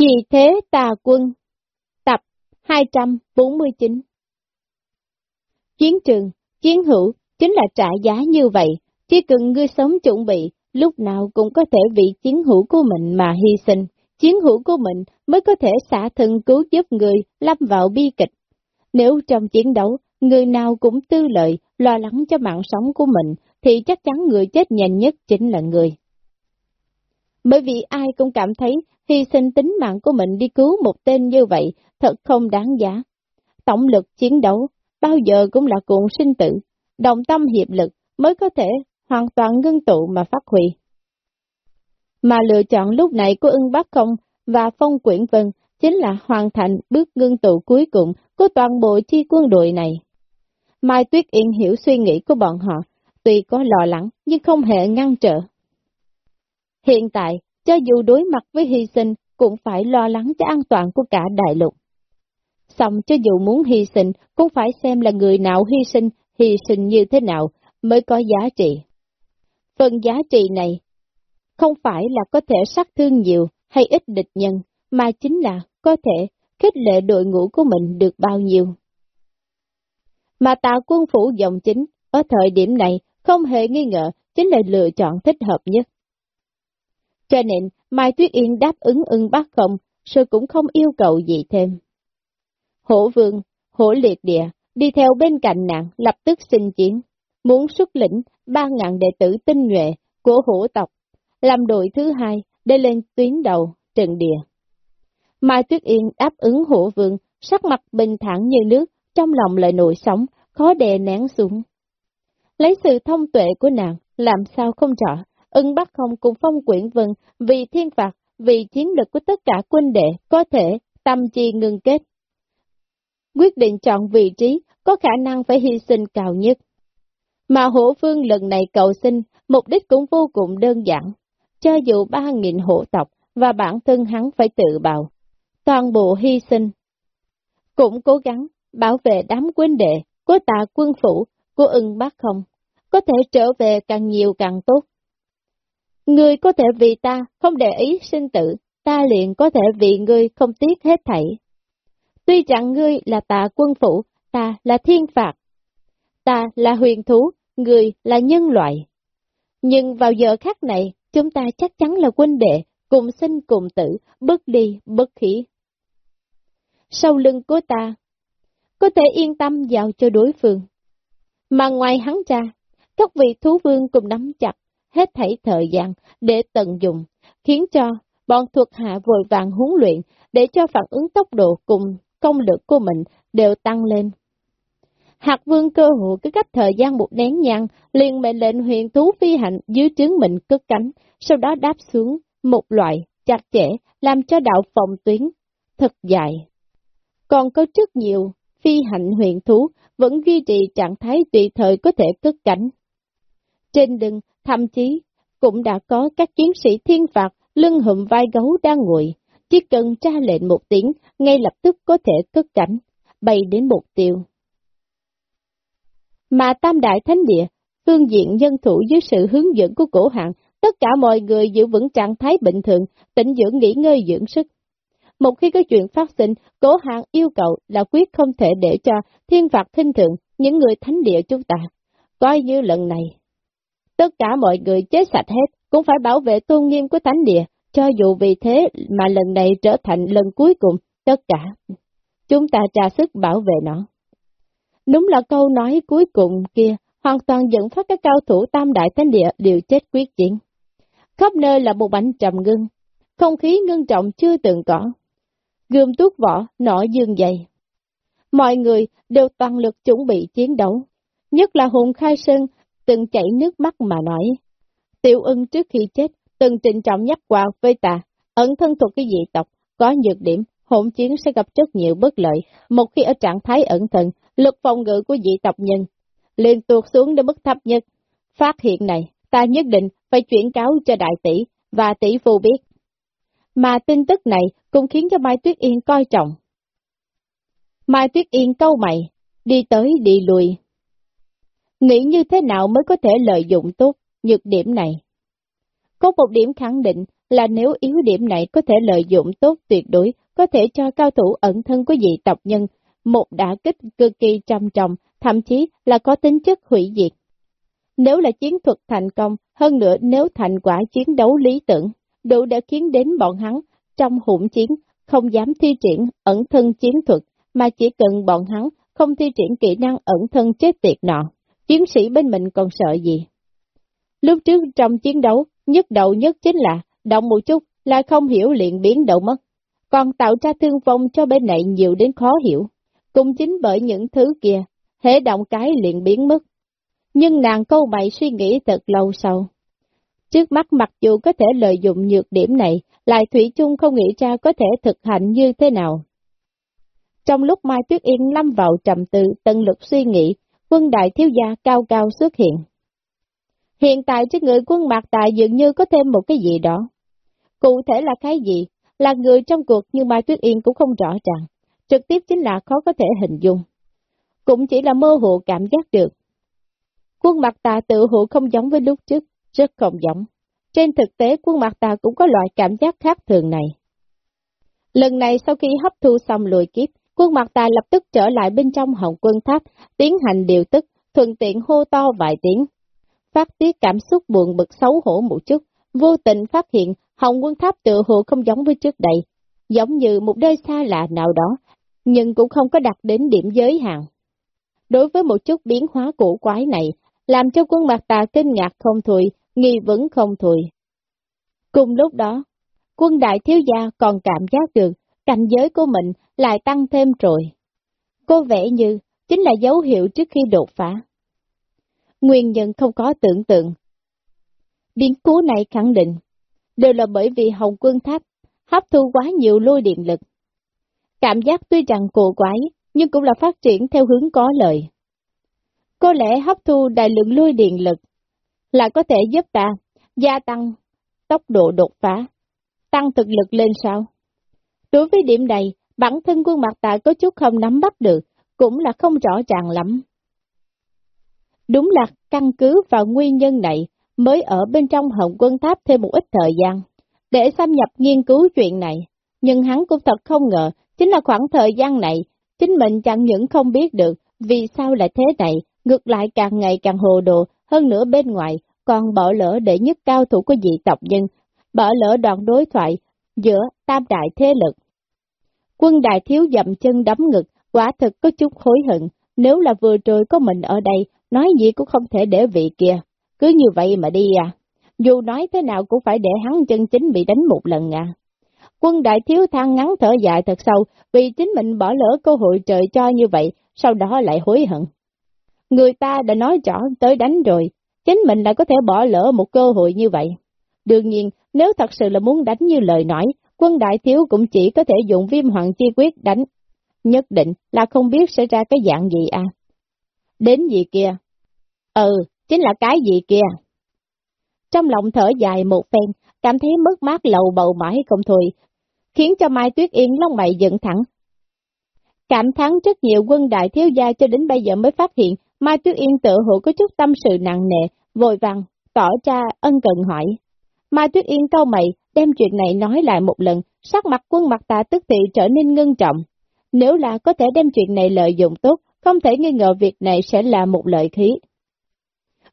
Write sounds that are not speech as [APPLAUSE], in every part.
Vì thế tà quân, tập 249 Chiến trường, chiến hữu chính là trả giá như vậy, chỉ cần ngươi sống chuẩn bị, lúc nào cũng có thể vì chiến hữu của mình mà hy sinh, chiến hữu của mình mới có thể xả thân cứu giúp người lâm vào bi kịch. Nếu trong chiến đấu, người nào cũng tư lợi, lo lắng cho mạng sống của mình, thì chắc chắn người chết nhanh nhất chính là người. Bởi vì ai cũng cảm thấy hy sinh tính mạng của mình đi cứu một tên như vậy thật không đáng giá. Tổng lực chiến đấu bao giờ cũng là cuộn sinh tử, đồng tâm hiệp lực mới có thể hoàn toàn ngưng tụ mà phát huy. Mà lựa chọn lúc này của ưng Bắc Không và Phong Quyển Vân chính là hoàn thành bước ngưng tụ cuối cùng của toàn bộ chi quân đội này. Mai Tuyết Yên hiểu suy nghĩ của bọn họ, tuy có lo lắng nhưng không hề ngăn trở. Hiện tại, cho dù đối mặt với hy sinh, cũng phải lo lắng cho an toàn của cả đại lục. Xong cho dù muốn hy sinh, cũng phải xem là người nào hy sinh, hy sinh như thế nào mới có giá trị. Phần giá trị này không phải là có thể sát thương nhiều hay ít địch nhân, mà chính là có thể khích lệ đội ngũ của mình được bao nhiêu. Mà tạo quân phủ dòng chính, ở thời điểm này, không hề nghi ngờ, chính là lựa chọn thích hợp nhất. Cho nên, Mai Tuyết Yên đáp ứng ưng bác không, rồi cũng không yêu cầu gì thêm. Hổ vương, hổ liệt địa, đi theo bên cạnh nàng, lập tức xin chiến, muốn xuất lĩnh ba ngàn đệ tử tinh nhuệ của hổ tộc, làm đội thứ hai để lên tuyến đầu, trận địa. Mai Tuyết Yên đáp ứng hổ vương, sắc mặt bình thản như nước, trong lòng lại nổi sóng, khó đè nén xuống. Lấy sự thông tuệ của nàng, làm sao không rõ, ưng bắt không cùng phong quyển vân, vì thiên phạt, vì chiến lực của tất cả quân đệ, có thể tâm chi ngưng kết. Quyết định chọn vị trí, có khả năng phải hy sinh cao nhất. Mà hổ phương lần này cầu sinh, mục đích cũng vô cùng đơn giản. Cho dù ba nghìn Hổ tộc và bản thân hắn phải tự bào, toàn bộ hy sinh. Cũng cố gắng bảo vệ đám quân đệ của tà quân phủ của ưng bác không, có thể trở về càng nhiều càng tốt. Ngươi có thể vì ta không để ý sinh tử, ta liền có thể vì ngươi không tiếc hết thảy. Tuy rằng ngươi là tà quân phủ, ta là thiên phạt, ta là huyền thú, ngươi là nhân loại. Nhưng vào giờ khác này, chúng ta chắc chắn là quân đệ, cùng sinh cùng tử, bất đi, bất khí. Sau lưng của ta, có thể yên tâm giao cho đối phương. Mà ngoài hắn ra, các vị thú vương cùng nắm chặt hết thảy thời gian để tận dụng, khiến cho bọn thuộc hạ vội vàng huấn luyện để cho phản ứng tốc độ cùng công lực của mình đều tăng lên. Hạc vương cơ hội cứ cách thời gian một nén nhang, liền mệnh lệnh huyền thú phi hạnh dưới trướng mình cất cánh, sau đó đáp xuống một loại chặt chẽ làm cho đạo phòng tuyến thật dài. Còn có rất nhiều phi hạnh huyền thú vẫn duy trì trạng thái tùy thời có thể cất cánh. Trên đường, thậm chí cũng đã có các chiến sĩ thiên phạt lưng hụm vai gấu đang ngồi, chỉ cần tra lệnh một tiếng, ngay lập tức có thể cất cánh, bay đến mục tiêu. Mà Tam Đại Thánh Địa, phương diện nhân thủ dưới sự hướng dẫn của cổ hạng, tất cả mọi người giữ vững trạng thái bình thường, tỉnh dưỡng nghỉ ngơi dưỡng sức. Một khi có chuyện phát sinh, cổ hạng yêu cầu là quyết không thể để cho thiên phạt thinh thượng những người thánh địa chúng ta. Coi như lần này, tất cả mọi người chết sạch hết, cũng phải bảo vệ tôn nghiêm của thánh địa, cho dù vì thế mà lần này trở thành lần cuối cùng, tất cả, chúng ta trả sức bảo vệ nó. Đúng là câu nói cuối cùng kia, hoàn toàn dẫn phát các cao thủ tam đại thánh địa đều chết quyết chiến. Khắp nơi là một bánh trầm ngưng, không khí ngưng trọng chưa từng có. Gươm tuốt vỏ, nỏ dương dày. Mọi người đều toàn lực chuẩn bị chiến đấu, nhất là Hùng Khai Sơn từng chảy nước mắt mà nói. Tiểu ưng trước khi chết, từng trịnh trọng nhắc qua với ta, ẩn thân thuộc cái dị tộc, có nhược điểm, hỗn chiến sẽ gặp rất nhiều bất lợi, một khi ở trạng thái ẩn thân, lực phòng ngự của dị tộc nhân liền tuột xuống đến mức thấp nhất. Phát hiện này, ta nhất định phải chuyển cáo cho đại tỷ và tỷ phu biết. Mà tin tức này cũng khiến cho Mai Tuyết Yên coi trọng. Mai Tuyết Yên câu mày, đi tới đi lùi. Nghĩ như thế nào mới có thể lợi dụng tốt nhược điểm này? Có một điểm khẳng định là nếu yếu điểm này có thể lợi dụng tốt tuyệt đối, có thể cho cao thủ ẩn thân của dị tộc nhân một đả kích cực kỳ trầm trọng, thậm chí là có tính chất hủy diệt. Nếu là chiến thuật thành công, hơn nữa nếu thành quả chiến đấu lý tưởng, đủ để khiến đến bọn hắn trong hỗn chiến, không dám thi triển ẩn thân chiến thuật, mà chỉ cần bọn hắn không thi triển kỹ năng ẩn thân chết tiệt nọ, chiến sĩ bên mình còn sợ gì. Lúc trước trong chiến đấu, nhất đầu nhất chính là, động một chút là không hiểu liền biến đầu mất, còn tạo ra thương vong cho bên này nhiều đến khó hiểu. Cũng chính bởi những thứ kia, hệ động cái liền biến mất. Nhưng nàng câu mày suy nghĩ thật lâu sau. Trước mắt mặc dù có thể lợi dụng nhược điểm này, lại Thủy chung không nghĩ ra có thể thực hành như thế nào. Trong lúc Mai Tuyết Yên lâm vào trầm tư, tận lực suy nghĩ, quân đại thiếu gia cao cao xuất hiện. Hiện tại trên người quân mạc tại dường như có thêm một cái gì đó. Cụ thể là cái gì? Là người trong cuộc nhưng Mai Tuyết Yên cũng không rõ ràng. Trực tiếp chính là khó có thể hình dung. Cũng chỉ là mơ hồ cảm giác được. Quân mặt tà tự hữu không giống với lúc trước, rất không giống. Trên thực tế quân mặt tà cũng có loại cảm giác khác thường này. Lần này sau khi hấp thu xong lùi kiếp, quân mặt ta lập tức trở lại bên trong hồng quân tháp, tiến hành điều tức, thuận tiện hô to vài tiếng. Phát tiết cảm xúc buồn bực xấu hổ một chút, vô tình phát hiện hồng quân tháp tự hồ không giống với trước đây, giống như một nơi xa lạ nào đó, nhưng cũng không có đặt đến điểm giới hạn. Đối với một chút biến hóa cổ quái này, làm cho quân mặt tà kinh ngạc không thôi, nghi vấn không thôi. Cùng lúc đó, quân đại thiếu gia còn cảm giác được cảnh giới của mình lại tăng thêm rồi. Cô vẽ như chính là dấu hiệu trước khi đột phá. Nguyên nhân không có tưởng tượng. Biến cố này khẳng định, đều là bởi vì Hồng Quân Tháp hấp thu quá nhiều lôi điện lực. Cảm giác tuy rằng cổ quái, nhưng cũng là phát triển theo hướng có lợi. Có lẽ hấp thu đại lượng lôi điện lực là có thể giúp ta gia tăng tốc độ đột phá, tăng thực lực lên sao? Đối với điểm này, bản thân quân mặt tạ có chút không nắm bắt được, cũng là không rõ ràng lắm. Đúng là căn cứ vào nguyên nhân này mới ở bên trong hồng quân tháp thêm một ít thời gian, để xâm nhập nghiên cứu chuyện này. Nhưng hắn cũng thật không ngờ, chính là khoảng thời gian này, chính mình chẳng những không biết được vì sao lại thế này, ngược lại càng ngày càng hồ đồ, hơn nữa bên ngoài còn bỏ lỡ để nhất cao thủ của dị tộc nhân, bỏ lỡ đoạn đối thoại giữa tam đại thế lực. Quân đại thiếu dậm chân đấm ngực, quả thực có chút hối hận, nếu là vừa rồi có mình ở đây, nói gì cũng không thể để vị kia, cứ như vậy mà đi à. Dù nói thế nào cũng phải để hắn chân chính bị đánh một lần à. Quân đại thiếu than ngắn thở dài thật sâu, vì chính mình bỏ lỡ cơ hội trời cho như vậy, sau đó lại hối hận. Người ta đã nói rõ tới đánh rồi, chính mình lại có thể bỏ lỡ một cơ hội như vậy. Đương nhiên, nếu thật sự là muốn đánh như lời nói, quân đại thiếu cũng chỉ có thể dùng viêm hoàng chi quyết đánh. Nhất định là không biết sẽ ra cái dạng gì à. Đến gì kia? Ừ, chính là cái gì kia? Trong lòng thở dài một phen, cảm thấy mất mát lầu bầu mãi không thôi, khiến cho Mai Tuyết Yên lông mày dựng thẳng. Cảm thắng rất nhiều quân đại thiếu gia cho đến bây giờ mới phát hiện Mai Tuyết Yên tự hữu có chút tâm sự nặng nề, vội vàng, tỏ ra ân cần hỏi. Mai Tuyết Yên câu mày, đem chuyện này nói lại một lần, sắc mặt quân mặt ta tức thì trở nên ngưng trọng. Nếu là có thể đem chuyện này lợi dụng tốt, không thể nghi ngờ việc này sẽ là một lợi khí.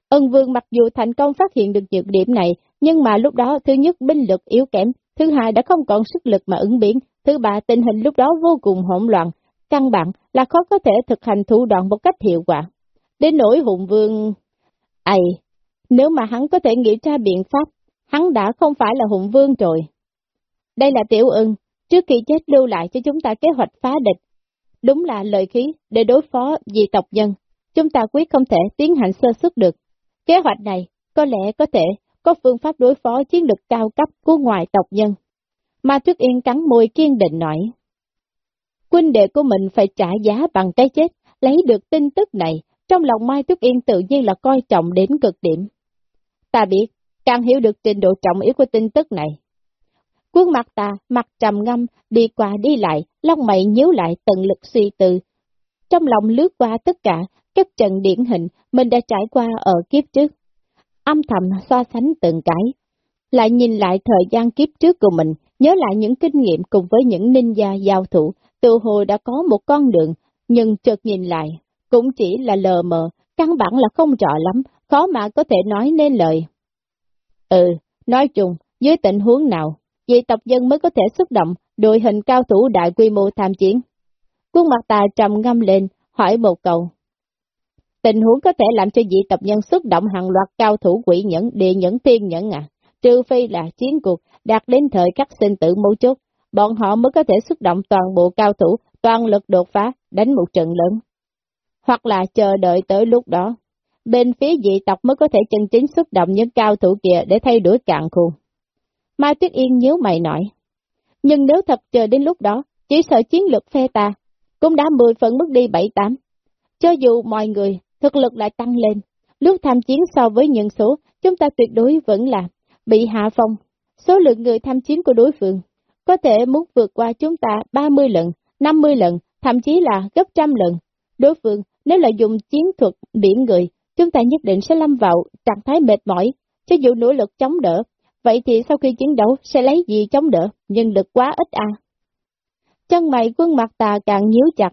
Ân vương mặc dù thành công phát hiện được nhược điểm này, nhưng mà lúc đó thứ nhất binh lực yếu kém, thứ hai đã không còn sức lực mà ứng biến, thứ ba tình hình lúc đó vô cùng hỗn loạn, căn bản là khó có thể thực hành thủ đoạn một cách hiệu quả. Đến nỗi hùng vương... Ây, nếu mà hắn có thể nghĩ ra biện pháp, hắn đã không phải là hùng vương rồi. Đây là tiểu ưng, trước khi chết lưu lại cho chúng ta kế hoạch phá địch. Đúng là lời khí để đối phó vì tộc nhân, chúng ta quyết không thể tiến hành sơ xuất được. Kế hoạch này có lẽ có thể có phương pháp đối phó chiến lược cao cấp của ngoài tộc nhân. Mà Tuyết Yên cắn môi kiên định nói. Quân đệ của mình phải trả giá bằng cái chết, lấy được tin tức này, trong lòng Mai Tuyết Yên tự nhiên là coi trọng đến cực điểm. Ta biết, càng hiểu được trình độ trọng yếu của tin tức này. Quân mặt ta, mặt trầm ngâm, đi qua đi lại, lông mày nhíu lại tận lực suy tư. Trong lòng lướt qua tất cả các trận điển hình mình đã trải qua ở kiếp trước. Âm thầm so sánh từng cái. lại nhìn lại thời gian kiếp trước của mình, nhớ lại những kinh nghiệm cùng với những ninja giao thủ, tự hồ đã có một con đường, nhưng chợt nhìn lại, cũng chỉ là lờ mờ, căn bản là không rõ lắm, khó mà có thể nói nên lời. Ừ, nói chung, dưới tình huống nào, dị tộc dân mới có thể xuất động đội hình cao thủ đại quy mô tham chiến. Quân mặt tà trầm ngâm lên, hỏi một câu. Tình huống có thể làm cho dị tộc nhân xuất động hàng loạt cao thủ quỷ nhẫn, địa nhẫn tiên nhẫn à, trừ phi là chiến cuộc đạt đến thời khắc sinh tử mấu chốt, bọn họ mới có thể xuất động toàn bộ cao thủ, toàn lực đột phá, đánh một trận lớn. Hoặc là chờ đợi tới lúc đó, bên phía dị tộc mới có thể chân chính xuất động những cao thủ kia để thay đổi cạn khu. Mai Tuyết Yên nhớ mày nói, nhưng nếu thật chờ đến lúc đó, chỉ sợ chiến lược phe ta, cũng đã 10 phần mất đi 7-8. Cho dù mọi người thực lực lại tăng lên, lúc tham chiến so với nhân số, chúng ta tuyệt đối vẫn là bị hạ phong. Số lượng người tham chiến của đối phương có thể muốn vượt qua chúng ta 30 lần, 50 lần, thậm chí là gấp trăm lần. Đối phương nếu là dùng chiến thuật biển người, chúng ta nhất định sẽ lâm vào trạng thái mệt mỏi, cho dù nỗ lực chống đỡ. Vậy thì sau khi chiến đấu sẽ lấy gì chống đỡ, nhưng lực quá ít à. Chân mày quân mặt tà càng nhíu chặt,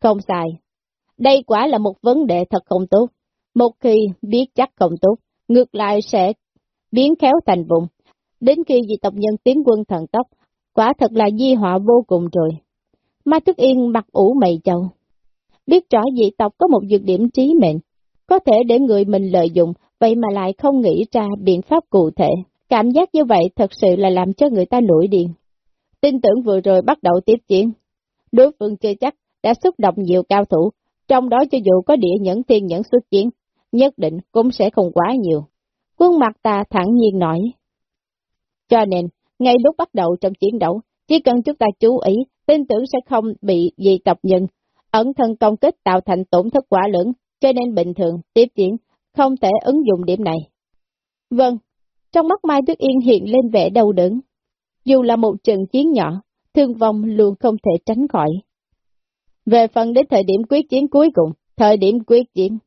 không xài. Đây quả là một vấn đề thật không tốt. Một khi biết chắc không tốt, ngược lại sẽ biến khéo thành vùng. Đến khi dị tộc nhân tiến quân thần tốc, quả thật là di họa vô cùng rồi. Mai Thức Yên mặt ủ mày châu. Biết rõ dị tộc có một dược điểm trí mệnh, có thể để người mình lợi dụng, vậy mà lại không nghĩ ra biện pháp cụ thể. Cảm giác như vậy thật sự là làm cho người ta nổi điên. Tin tưởng vừa rồi bắt đầu tiếp chiến. Đối phương chưa chắc đã xúc động nhiều cao thủ, trong đó cho dù có địa nhẫn thiên nhẫn xuất chiến, nhất định cũng sẽ không quá nhiều. Quân mặt ta thẳng nhiên nói. Cho nên, ngay lúc bắt đầu trong chiến đấu, chỉ cần chúng ta chú ý, tin tưởng sẽ không bị dị tộc nhân, ẩn thân công kích tạo thành tổn thất quả lớn, cho nên bình thường, tiếp diễn không thể ứng dụng điểm này. Vâng, trong mắt Mai Tuyết Yên hiện lên vẻ đau đớn. Dù là một trận chiến nhỏ, thương vong luôn không thể tránh khỏi. Về phần đến thời điểm quyết chiến cuối cùng, thời điểm quyết chiến,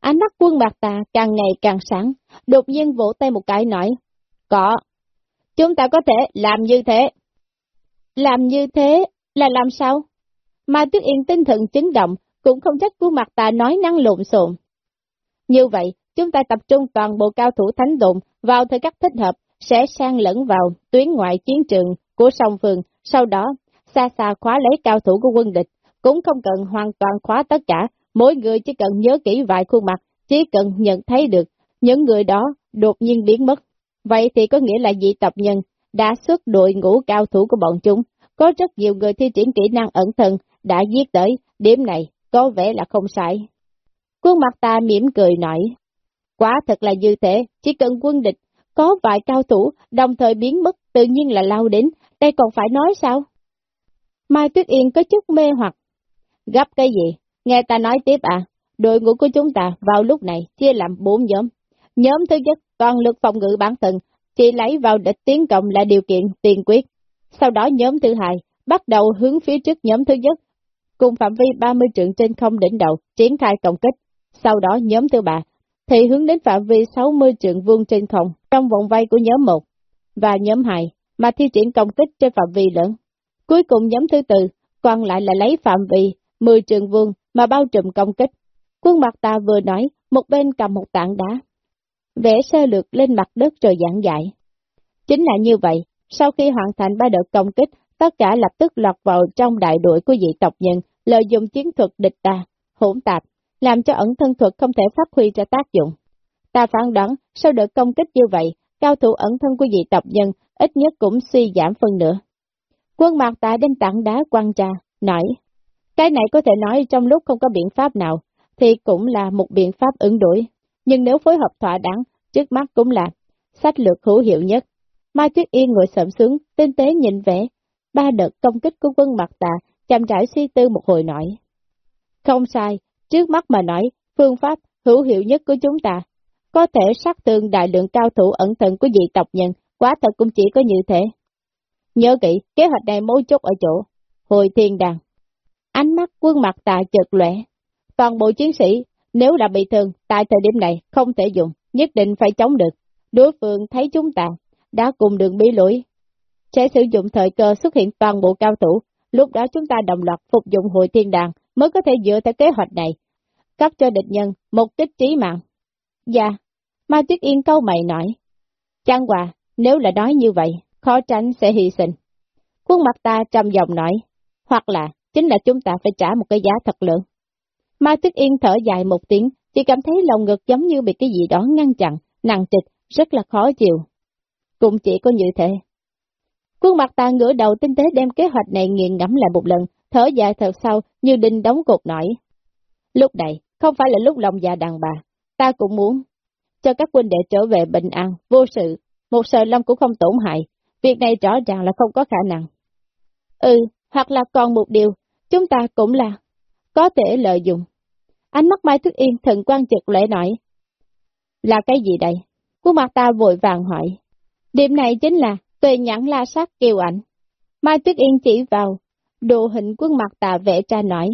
ánh mắt quân bạc tà càng ngày càng sáng, đột nhiên vỗ tay một cái nói, có, chúng ta có thể làm như thế. Làm như thế là làm sao? Mai Tuyết Yên tinh thần chấn động, cũng không trách quân mặt ta nói năng lộn xộn. Như vậy, chúng ta tập trung toàn bộ cao thủ thánh độn vào thời khắc thích hợp, sẽ sang lẫn vào tuyến ngoại chiến trường của song phương, sau đó xa xa khóa lấy cao thủ của quân địch, cũng không cần hoàn toàn khóa tất cả, mỗi người chỉ cần nhớ kỹ vài khuôn mặt, chỉ cần nhận thấy được những người đó đột nhiên biến mất. Vậy thì có nghĩa là dị tập nhân đã xuất đội ngũ cao thủ của bọn chúng, có rất nhiều người thi triển kỹ năng ẩn thân đã giết tới, điểm này có vẻ là không sai. Quân mặt ta mỉm cười nói, quá thật là như thế, chỉ cần quân địch có vài cao thủ đồng thời biến mất tự nhiên là lao đến, đây còn phải nói sao? Mai Tuyết Yên có chút mê hoặc. Gấp cái gì? Nghe ta nói tiếp à? Đội ngũ của chúng ta vào lúc này chia làm bốn nhóm. Nhóm thứ nhất, toàn lực phòng ngự bản thân, chỉ lấy vào địch tiến công là điều kiện tiền quyết. Sau đó nhóm thứ hai, bắt đầu hướng phía trước nhóm thứ nhất, cùng phạm vi 30 trượng trên không đỉnh đầu, triển khai công kích. Sau đó nhóm thứ ba, thì hướng đến phạm vi 60 trượng vuông trên không, trong vòng vây của nhóm 1 và nhóm 2, mà thi triển công kích trên phạm vi lớn. Cuối cùng nhóm thứ tư, còn lại là lấy phạm vi 10 trường vuông mà bao trùm công kích. Quân mặt ta vừa nói, một bên cầm một tảng đá. Vẽ sơ lược lên mặt đất rồi giảng dạy. Chính là như vậy, sau khi hoàn thành ba đợt công kích, tất cả lập tức lọt vào trong đại đội của dị tộc nhân, lợi dụng chiến thuật địch ta, hỗn tạp, làm cho ẩn thân thuật không thể phát huy ra tác dụng. Ta phán đoán, sau đợt công kích như vậy, cao thủ ẩn thân của dị tộc nhân ít nhất cũng suy giảm phân nửa. Quân mạc tạ đinh tảng đá quan trà, nói, cái này có thể nói trong lúc không có biện pháp nào, thì cũng là một biện pháp ứng đối nhưng nếu phối hợp thỏa đáng, trước mắt cũng là sách lược hữu hiệu nhất. Mai Tuyết Yên ngồi sợm xuống, tinh tế nhìn vẻ, ba đợt công kích của quân mặt tà chậm trải suy tư một hồi nói. Không sai, trước mắt mà nói, phương pháp hữu hiệu nhất của chúng ta, có thể sát thương đại lượng cao thủ ẩn thân của dị tộc nhân, quá thật cũng chỉ có như thế. Nhớ kỹ, kế hoạch này mấu chốt ở chỗ, hồi thiên đàng. Ánh mắt quân mặt tà chợt lẻ. Toàn bộ chiến sĩ, nếu là bị thương, tại thời điểm này không thể dùng, nhất định phải chống được. Đối phương thấy chúng ta, đã cùng đường bị lỗi, sẽ sử dụng thời cơ xuất hiện toàn bộ cao thủ, lúc đó chúng ta đồng loạt phục dụng hội thiên đàng mới có thể dựa theo kế hoạch này, cấp cho địch nhân một kích trí mạng. Dạ, Mai Tuyết Yên câu mày nói. Chẳng hòa, nếu là nói như vậy, khó tránh sẽ hy sinh. Khuôn mặt ta trầm giọng nói, hoặc là, chính là chúng ta phải trả một cái giá thật lớn. Mai Tuyết Yên thở dài một tiếng, chỉ cảm thấy lòng ngực giống như bị cái gì đó ngăn chặn, nặng trịch, rất là khó chịu. Cũng chỉ có như thế. Khuôn mặt ta ngửa đầu tinh tế đem kế hoạch này nghiền ngẫm lại một lần, thở dài thật sâu như đinh đóng cột nổi. Lúc này, không phải là lúc lòng già đàn bà, ta cũng muốn cho các quân đệ trở về bình an, vô sự, một sợi lông cũng không tổn hại, việc này rõ ràng là không có khả năng. Ừ, hoặc là còn một điều, chúng ta cũng là có thể lợi dụng. Ánh mắt Mai Thức Yên thần quan trực lễ nói. Là cái gì đây? Khuôn mặt ta vội vàng hỏi. Điểm này chính là tuệ nhãn la sát kiều ảnh. Mai Tuyết Yên chỉ vào, đồ hình quân mặt tà vẽ ra nói.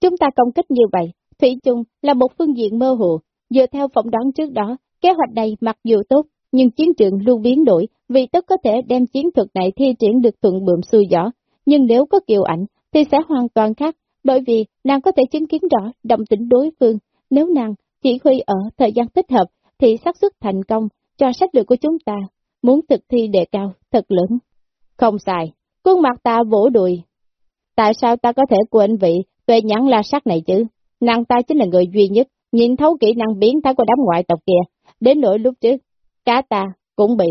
Chúng ta công kích như vậy, Thủy chung là một phương diện mơ hồ, dựa theo phỏng đoán trước đó, kế hoạch này mặc dù tốt, nhưng chiến trường luôn biến đổi, vì tất có thể đem chiến thuật này thi triển được thuận bượm xuôi gió. Nhưng nếu có kiều ảnh, thì sẽ hoàn toàn khác, bởi vì nàng có thể chứng kiến rõ động tĩnh đối phương. Nếu nàng chỉ huy ở thời gian thích hợp, thì xác suất thành công cho sách lược của chúng ta, muốn thực thi đề cao, thật lớn. Không sai, khuôn mặt ta vỗ đùi. Tại sao ta có thể quên vị tuệ nhãn la sắc này chứ? Nàng ta chính là người duy nhất, nhìn thấu kỹ năng biến thái của đám ngoại tộc kia, đến nỗi lúc trước, cá ta cũng bị...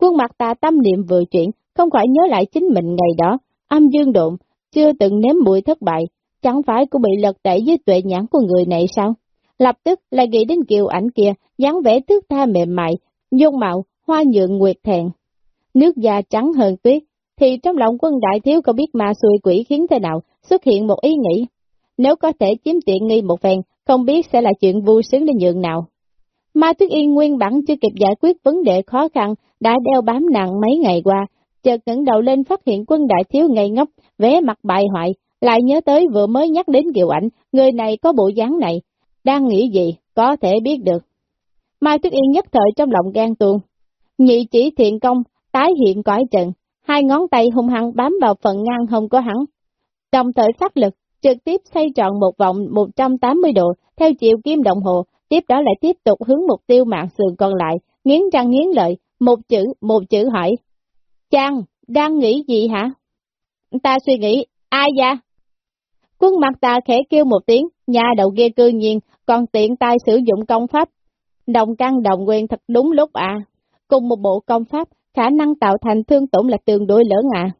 Khuôn mặt ta tâm niệm vừa chuyển, không khỏi nhớ lại chính mình ngày đó, âm dương độn, chưa từng nếm mùi thất bại, chẳng phải cũng bị lật đẩy với tuệ nhãn của người này sao? Lập tức lại nghĩ đến kiều ảnh kia, dáng vẻ thước tha mềm mại, dung mạo, hoa nhượng nguyệt thẹn. Nước da trắng hơn tuyết, thì trong lòng quân đại thiếu có biết ma xuôi quỷ khiến thế nào, xuất hiện một ý nghĩ. Nếu có thể chiếm tiện nghi một phen, không biết sẽ là chuyện vui sướng đến nhượng nào. ma Tuyết Yên nguyên bản chưa kịp giải quyết vấn đề khó khăn, đã đeo bám nặng mấy ngày qua, chợt ngẩng đầu lên phát hiện quân đại thiếu ngây ngốc, vé mặt bại hoại, lại nhớ tới vừa mới nhắc đến Kiều Ảnh, người này có bộ dáng này, đang nghĩ gì, có thể biết được. Mai Tuyết Yên nhất thời trong lòng gan tuôn, nhị chỉ thiện công, tái hiện cõi trận, hai ngón tay hung hăng bám vào phần ngang hông của hắn. Đồng thời phát lực, trực tiếp xoay tròn một vòng 180 độ, theo chiều kim đồng hồ, tiếp đó lại tiếp tục hướng mục tiêu mạng sườn còn lại, nghiến răng nghiến lợi, một chữ, một chữ hỏi. Chàng, đang nghĩ gì hả? Ta suy nghĩ, ai da? Quân mặt ta khẽ kêu một tiếng, nhà đầu kia cư nhiên, còn tiện tay sử dụng công pháp. Đồng căn đồng quyền thật đúng lúc à. Cùng một bộ công pháp, khả năng tạo thành thương tổn là tương đối lớn à.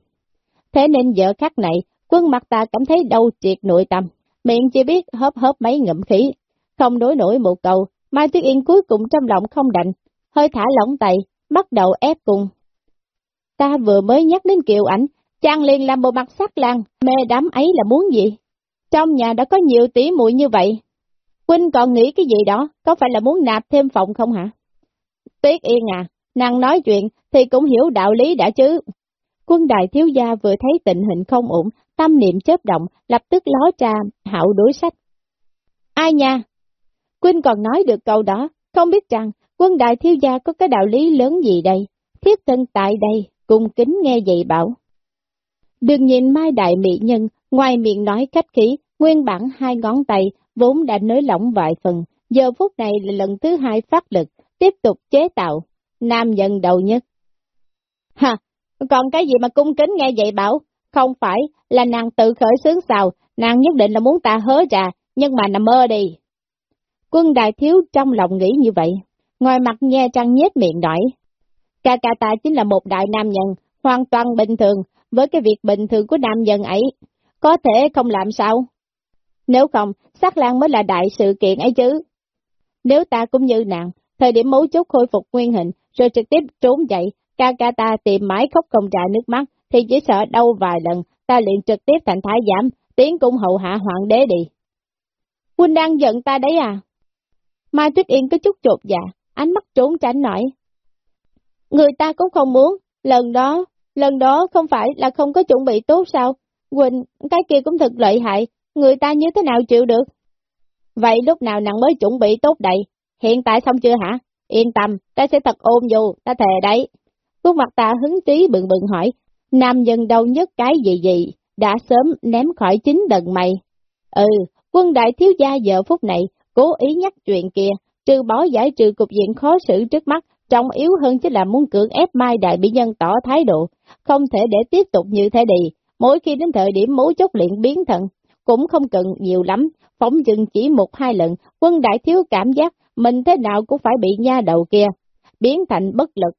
Thế nên giờ khắc này, quân mặt ta cảm thấy đau triệt nội tâm, miệng chỉ biết hớp hớp mấy ngậm khí, không đối nổi một câu, Mai Tuyết Yên cuối cùng trong lòng không đành, hơi thả lỏng tay, bắt đầu ép cùng. Ta vừa mới nhắc đến kiều ảnh, chàng liền làm bộ mặt sắc lang, mê đám ấy là muốn gì? Trong nhà đã có nhiều tỷ muội như vậy. Quynh còn nghĩ cái gì đó, có phải là muốn nạp thêm phòng không hả? Tuyết Yên à, nàng nói chuyện thì cũng hiểu đạo lý đã chứ. Quân đại thiếu gia vừa thấy tình hình không ổn, tâm niệm chớp động, lập tức ló ra, hạo đối sách. Ai nha? Quynh còn nói được câu đó, không biết rằng quân đại thiếu gia có cái đạo lý lớn gì đây? Thiết thân tại đây, cùng kính nghe dạy bảo. Đừng nhìn mai đại mỹ nhân, ngoài miệng nói cách khí, nguyên bản hai ngón tay vốn đã nới lỏng vài phần, giờ phút này là lần thứ hai phát lực, tiếp tục chế tạo, nam nhân đầu nhất. Ha, còn cái gì mà cung kính nghe vậy bảo, không phải là nàng tự khởi sướng sao, nàng nhất định là muốn ta hớ ra, nhưng mà nằm mơ đi. Quân đại thiếu trong lòng nghĩ như vậy, ngoài mặt nghe trăng nhét miệng nói. Ca ca ta chính là một đại nam nhân, hoàn toàn bình thường, với cái việc bình thường của nam nhân ấy, có thể không làm sao? Nếu không, sát lan mới là đại sự kiện ấy chứ. Nếu ta cũng như nàng, thời điểm mấu chốt khôi phục nguyên hình, rồi trực tiếp trốn dậy, ca ca ta tìm mãi khóc không trả nước mắt, thì chỉ sợ đau vài lần, ta liền trực tiếp thành thái giảm, tiến cung hậu hạ hoàng đế đi. Huynh đang giận ta đấy à? Mai Tuyết Yên có chút chột dạ, ánh mắt trốn tránh nổi. Người ta cũng không muốn, lần đó, lần đó không phải là không có chuẩn bị tốt sao? Quỳnh, cái kia cũng thật lợi hại, người ta như thế nào chịu được? Vậy lúc nào nàng mới chuẩn bị tốt đầy? Hiện tại xong chưa hả? yên tâm, ta sẽ thật ôm dù, ta thề đấy. Khuôn mặt ta hứng trí bừng bừng hỏi, nam nhân đâu nhất cái gì gì, đã sớm ném khỏi chính đần mày. Ừ, quân đại thiếu gia giờ phút này, cố ý nhắc chuyện kia, trừ bỏ giải trừ cục diện khó xử trước mắt, trọng yếu hơn chính là muốn cưỡng ép Mai Đại bị nhân tỏ thái độ, không thể để tiếp tục như thế đi, mỗi khi đến thời điểm mấu chốt luyện biến thận cũng không cần nhiều lắm, phóng dừng chỉ một hai lần, quân đại thiếu cảm giác mình thế nào cũng phải bị nha đầu kia, biến thành bất lực.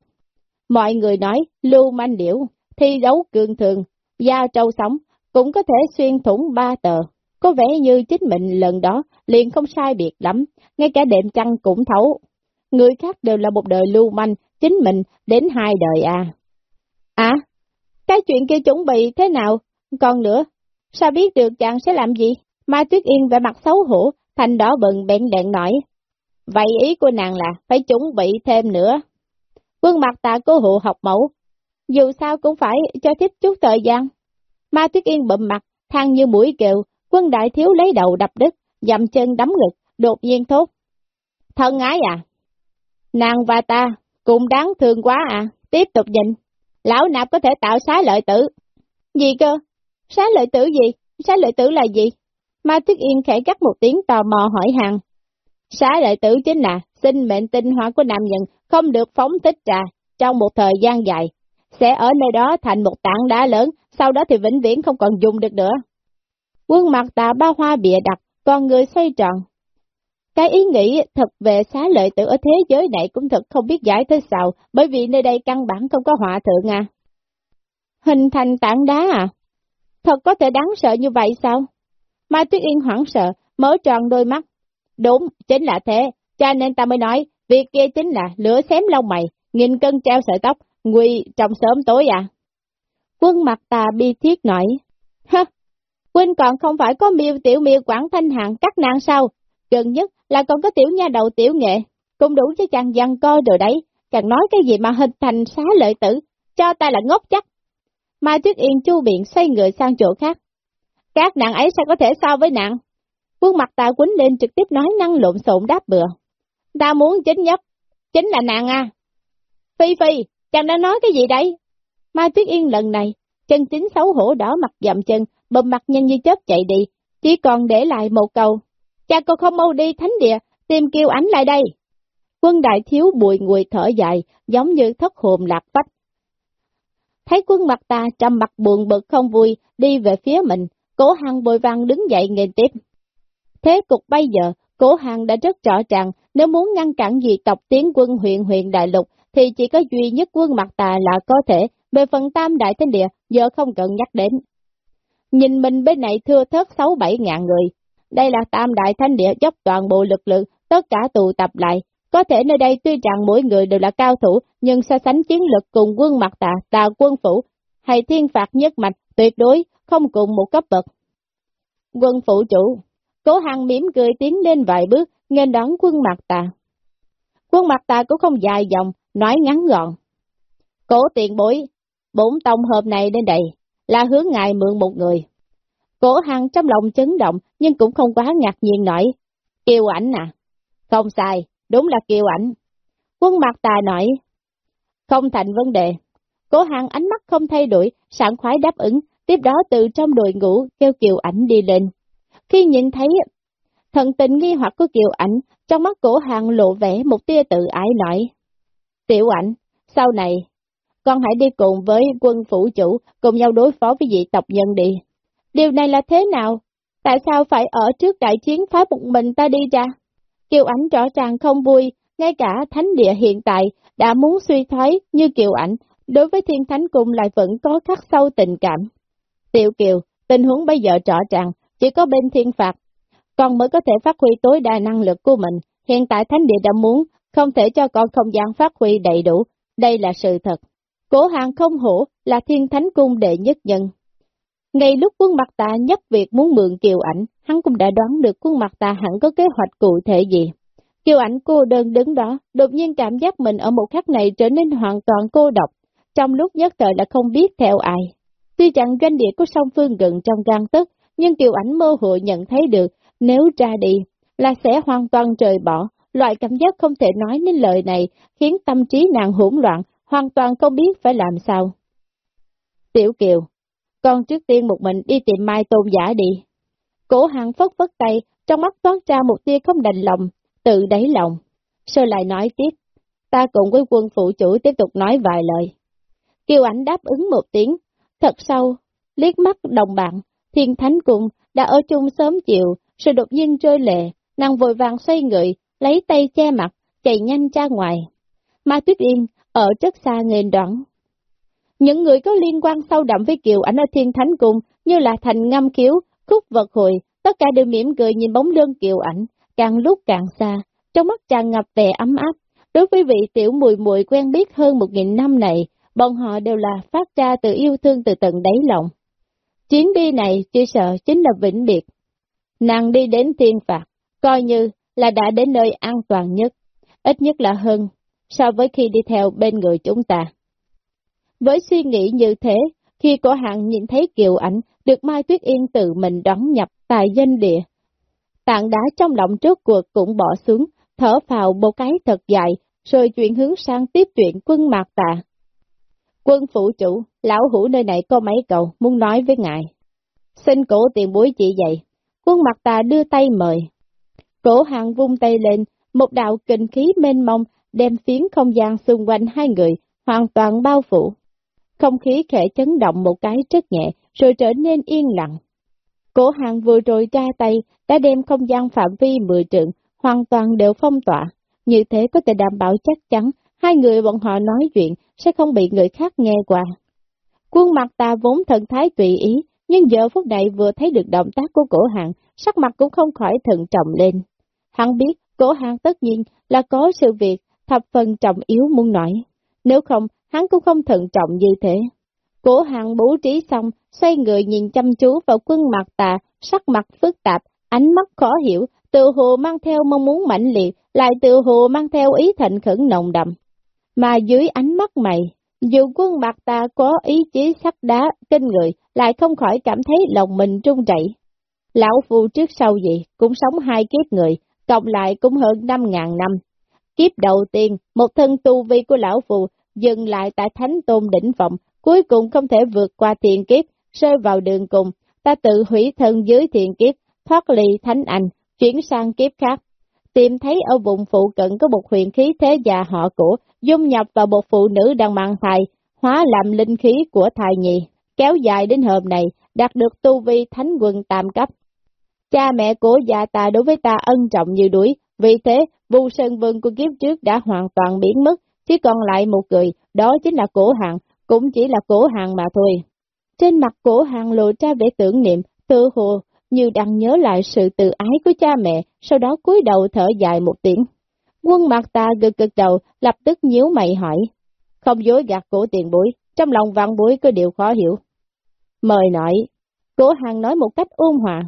Mọi người nói, lưu manh điểu, thi đấu cường thường, da trâu sống, cũng có thể xuyên thủng ba tờ. Có vẻ như chính mình lần đó liền không sai biệt lắm, ngay cả đệm chăn cũng thấu. Người khác đều là một đời lưu manh, chính mình đến hai đời à. À, cái chuyện kia chuẩn bị thế nào? Còn nữa, sao biết được chàng sẽ làm gì? Mai Tuyết Yên vẻ mặt xấu hổ, thành đỏ bừng bẹn đẹn nói. Vậy ý của nàng là phải chuẩn bị thêm nữa. Quân mặt tạ cô hộ học mẫu, dù sao cũng phải cho thích chút thời gian. Mai Tuyết Yên bậm mặt, than như mũi kêu, quân đại thiếu lấy đầu đập đất, dầm chân đấm ngực, đột nhiên thốt. Thân ái à? Nàng và ta, cũng đáng thương quá à, tiếp tục nhìn. Lão nạp có thể tạo xá lợi tử. Gì cơ? Xá lợi tử gì? Xá lợi tử là gì? ma Tuyết Yên khẽ cắt một tiếng tò mò hỏi hàng. Xá lợi tử chính là sinh mệnh tinh hoa của nam nhân không được phóng thích ra trong một thời gian dài, sẽ ở nơi đó thành một tảng đá lớn, sau đó thì vĩnh viễn không còn dùng được nữa. Quân mặt tà ba hoa bịa đặt, con người xoay tròn. Cái ý nghĩ thật về xá lợi tử ở thế giới này cũng thật không biết giải thế sao, bởi vì nơi đây căn bản không có họa thượng à. Hình thành tảng đá à? Thật có thể đáng sợ như vậy sao? Mai Tuyết Yên hoảng sợ, mở tròn đôi mắt. Đúng, chính là thế, cho nên ta mới nói, việc kia chính là lửa xém lông mày, nghìn cân treo sợi tóc, nguy trong sớm tối à. Quân mặt tà bi thiết nói, ha, Quynh còn không phải có miêu tiểu miêu quảng thanh hạng cắt nàng sao, gần nhất là còn có tiểu nha đầu tiểu nghệ, cũng đủ cho chàng dằn co rồi đấy, chàng nói cái gì mà hình thành xá lợi tử, cho ta là ngốc chắc. Mai Tuyết Yên chu biện xoay người sang chỗ khác. Các nạn ấy sao có thể so với nạn? Quân mặt ta quýnh lên trực tiếp nói năng lộn xộn đáp bừa. Ta muốn chính nhất, chính là nạn à. Phi Phi, chàng đã nói cái gì đấy? Mai Tuyết Yên lần này, chân chính xấu hổ đỏ mặt dậm chân, bầm mặt nhanh như chớp chạy đi, chỉ còn để lại một câu. Cha cô không mau đi thánh địa, tìm kêu ánh lại đây. Quân đại thiếu bùi ngùi thở dài, giống như thất hồn lạc phách. Thấy quân mặt ta trầm mặt buồn bực không vui, đi về phía mình, cố hàng bồi vang đứng dậy nghe tiếp. Thế cục bây giờ, cố hàng đã rất rõ ràng, nếu muốn ngăn cản gì tộc tiến quân huyện huyện đại lục, thì chỉ có duy nhất quân mặt tà là có thể, về phần tam đại thánh địa, giờ không cần nhắc đến. Nhìn mình bên này thưa thớt sáu bảy ngàn người, đây là tam đại thánh địa dốc toàn bộ lực lượng, tất cả tụ tập lại. Có thể nơi đây tuy rằng mỗi người đều là cao thủ, nhưng so sánh chiến lực cùng quân mặt tà, tà quân phủ, hay thiên phạt nhất mạch, tuyệt đối, không cùng một cấp bậc. Quân phụ chủ, cố hằng mỉm cười tiến lên vài bước, nghênh đón quân mặt tà. Quân mặt tà cũng không dài dòng, nói ngắn gọn. Cố tiền bối, bổn tông hợp này đến đây, là hướng ngài mượn một người. Cổ hằng trong lòng chấn động, nhưng cũng không quá ngạc nhiên nổi. Kiều ảnh à? Không sai, đúng là kiều ảnh. Quân mặt tà nói. Không thành vấn đề. Cổ hàng ánh mắt không thay đổi, sẵn khoái đáp ứng, tiếp đó từ trong đội ngũ kêu kiều ảnh đi lên. Khi nhìn thấy thần tình nghi hoặc của kiều ảnh, trong mắt cổ hàng lộ vẻ một tia tự ái nói. Tiểu ảnh, sau này, con hãy đi cùng với quân phủ chủ, cùng nhau đối phó với vị tộc nhân đi. Điều này là thế nào? Tại sao phải ở trước đại chiến phá một mình ta đi ra? Kiều ảnh rõ ràng không vui, ngay cả thánh địa hiện tại đã muốn suy thoái như Kiều ảnh, đối với thiên thánh cung lại vẫn có khắc sâu tình cảm. Tiểu Kiều, tình huống bây giờ rõ ràng, chỉ có bên thiên phạt, con mới có thể phát huy tối đa năng lực của mình. Hiện tại thánh địa đã muốn, không thể cho con không gian phát huy đầy đủ, đây là sự thật. Cổ hàng không hổ là thiên thánh cung đệ nhất nhân. Ngay lúc quân mặt ta nhắc việc muốn mượn kiều ảnh, hắn cũng đã đoán được quân mặt ta hẳn có kế hoạch cụ thể gì. Kiều ảnh cô đơn đứng đó, đột nhiên cảm giác mình ở một khắc này trở nên hoàn toàn cô độc, trong lúc nhất thời là không biết theo ai. Tuy chẳng doanh địa của song phương gần trong gan tức, nhưng Kiều ảnh mơ hồ nhận thấy được, nếu ra đi, là sẽ hoàn toàn trời bỏ, loại cảm giác không thể nói nên lời này khiến tâm trí nàng hỗn loạn, hoàn toàn không biết phải làm sao. Tiểu Kiều, con trước tiên một mình đi tìm Mai Tôn giả đi. Cổ hàng phất phất tay, trong mắt toát ra một tia không đành lòng, tự đáy lòng. Sơ lại nói tiếp, ta cùng với quân phụ chủ tiếp tục nói vài lời. Kiều ảnh đáp ứng một tiếng, thật sâu, liếc mắt đồng bạn, thiên thánh cung đã ở chung sớm chiều, rồi đột nhiên rơi lệ, nàng vội vàng xoay người, lấy tay che mặt, chạy nhanh ra ngoài. Ma Tuyết Yên ở rất xa nghênh đoạn. Những người có liên quan sâu đậm với Kiều ảnh ở Thiên Thánh Cung như là thành ngâm Kiếu, khúc vật hồi, tất cả đều mỉm cười nhìn bóng lưng Kiều ảnh, càng lúc càng xa, trong mắt tràn ngập vẻ ấm áp. Đối với vị tiểu mùi mùi quen biết hơn một nghìn năm này, bọn họ đều là phát ra từ yêu thương từ tận đáy lòng. Chuyến đi này chỉ sợ chính là vĩnh biệt. Nàng đi đến thiên phạt, coi như là đã đến nơi an toàn nhất, ít nhất là hơn so với khi đi theo bên người chúng ta. Với suy nghĩ như thế, khi cổ hạng nhìn thấy kiều ảnh được Mai Tuyết Yên tự mình đón nhập tại danh địa, tạng đá trong lòng trước cuộc cũng bỏ xuống, thở vào một cái thật dài, rồi chuyển hướng sang tiếp chuyện quân mạc tạ. Quân phụ chủ, lão hủ nơi này có mấy cầu, muốn nói với ngài. Xin cổ tiền bối chỉ dạy. Quân mặt tà đưa tay mời. Cổ hàng vung tay lên, một đạo kinh khí mênh mông đem phiến không gian xung quanh hai người, hoàn toàn bao phủ. Không khí khẽ chấn động một cái rất nhẹ, rồi trở nên yên lặng. Cổ hàng vừa rồi ra tay, đã đem không gian phạm vi mười trượng, hoàn toàn đều phong tỏa. Như thế có thể đảm bảo chắc chắn, hai người bọn họ nói chuyện sẽ không bị người khác nghe qua. Quân mặt ta vốn thần thái tùy ý, nhưng giờ phút này vừa thấy được động tác của cổ hàng, sắc mặt cũng không khỏi thận trọng lên. Hắn biết, cổ hàng tất nhiên là có sự việc thập phần trọng yếu muốn nói. Nếu không, hắn cũng không thận trọng như thế. Cổ hàng bố trí xong, xoay người nhìn chăm chú vào quân mặt tà, sắc mặt phức tạp, ánh mắt khó hiểu, tự hồ mang theo mong muốn mãnh liệt, lại tự hồ mang theo ý thành khẩn nồng đậm. Mà dưới ánh mắt mày, dù quân mặt ta có ý chí sắt đá, kinh người, lại không khỏi cảm thấy lòng mình trung chảy. Lão phu trước sau gì, cũng sống hai kiếp người, cộng lại cũng hơn năm ngàn năm. Kiếp đầu tiên, một thân tu vi của lão phù dừng lại tại thánh tôn đỉnh vọng, cuối cùng không thể vượt qua thiền kiếp, rơi vào đường cùng, ta tự hủy thân dưới thiền kiếp, thoát ly thánh anh, chuyển sang kiếp khác. Tìm thấy ở vùng phụ cận có một huyền khí thế già họ cổ, dung nhập vào một phụ nữ đang mang thai, hóa làm linh khí của thai nhị, kéo dài đến hôm này, đạt được tu vi thánh quân tam cấp. Cha mẹ của già ta đối với ta ân trọng như đuổi, vì thế, vu sơn vương của kiếp trước đã hoàn toàn biến mất, chỉ còn lại một người, đó chính là cổ hàng, cũng chỉ là cổ hàng mà thôi. Trên mặt cổ hàng lộ ra vẻ tưởng niệm, tự hồ, như đang nhớ lại sự tự ái của cha mẹ, sau đó cúi đầu thở dài một tiếng. Quân mặt ta gật gật đầu, lập tức nhíu mày hỏi. Không dối gạt cổ tiền bối, trong lòng vạn bối có điều khó hiểu. Mời nói, cổ hàng nói một cách ôn hòa.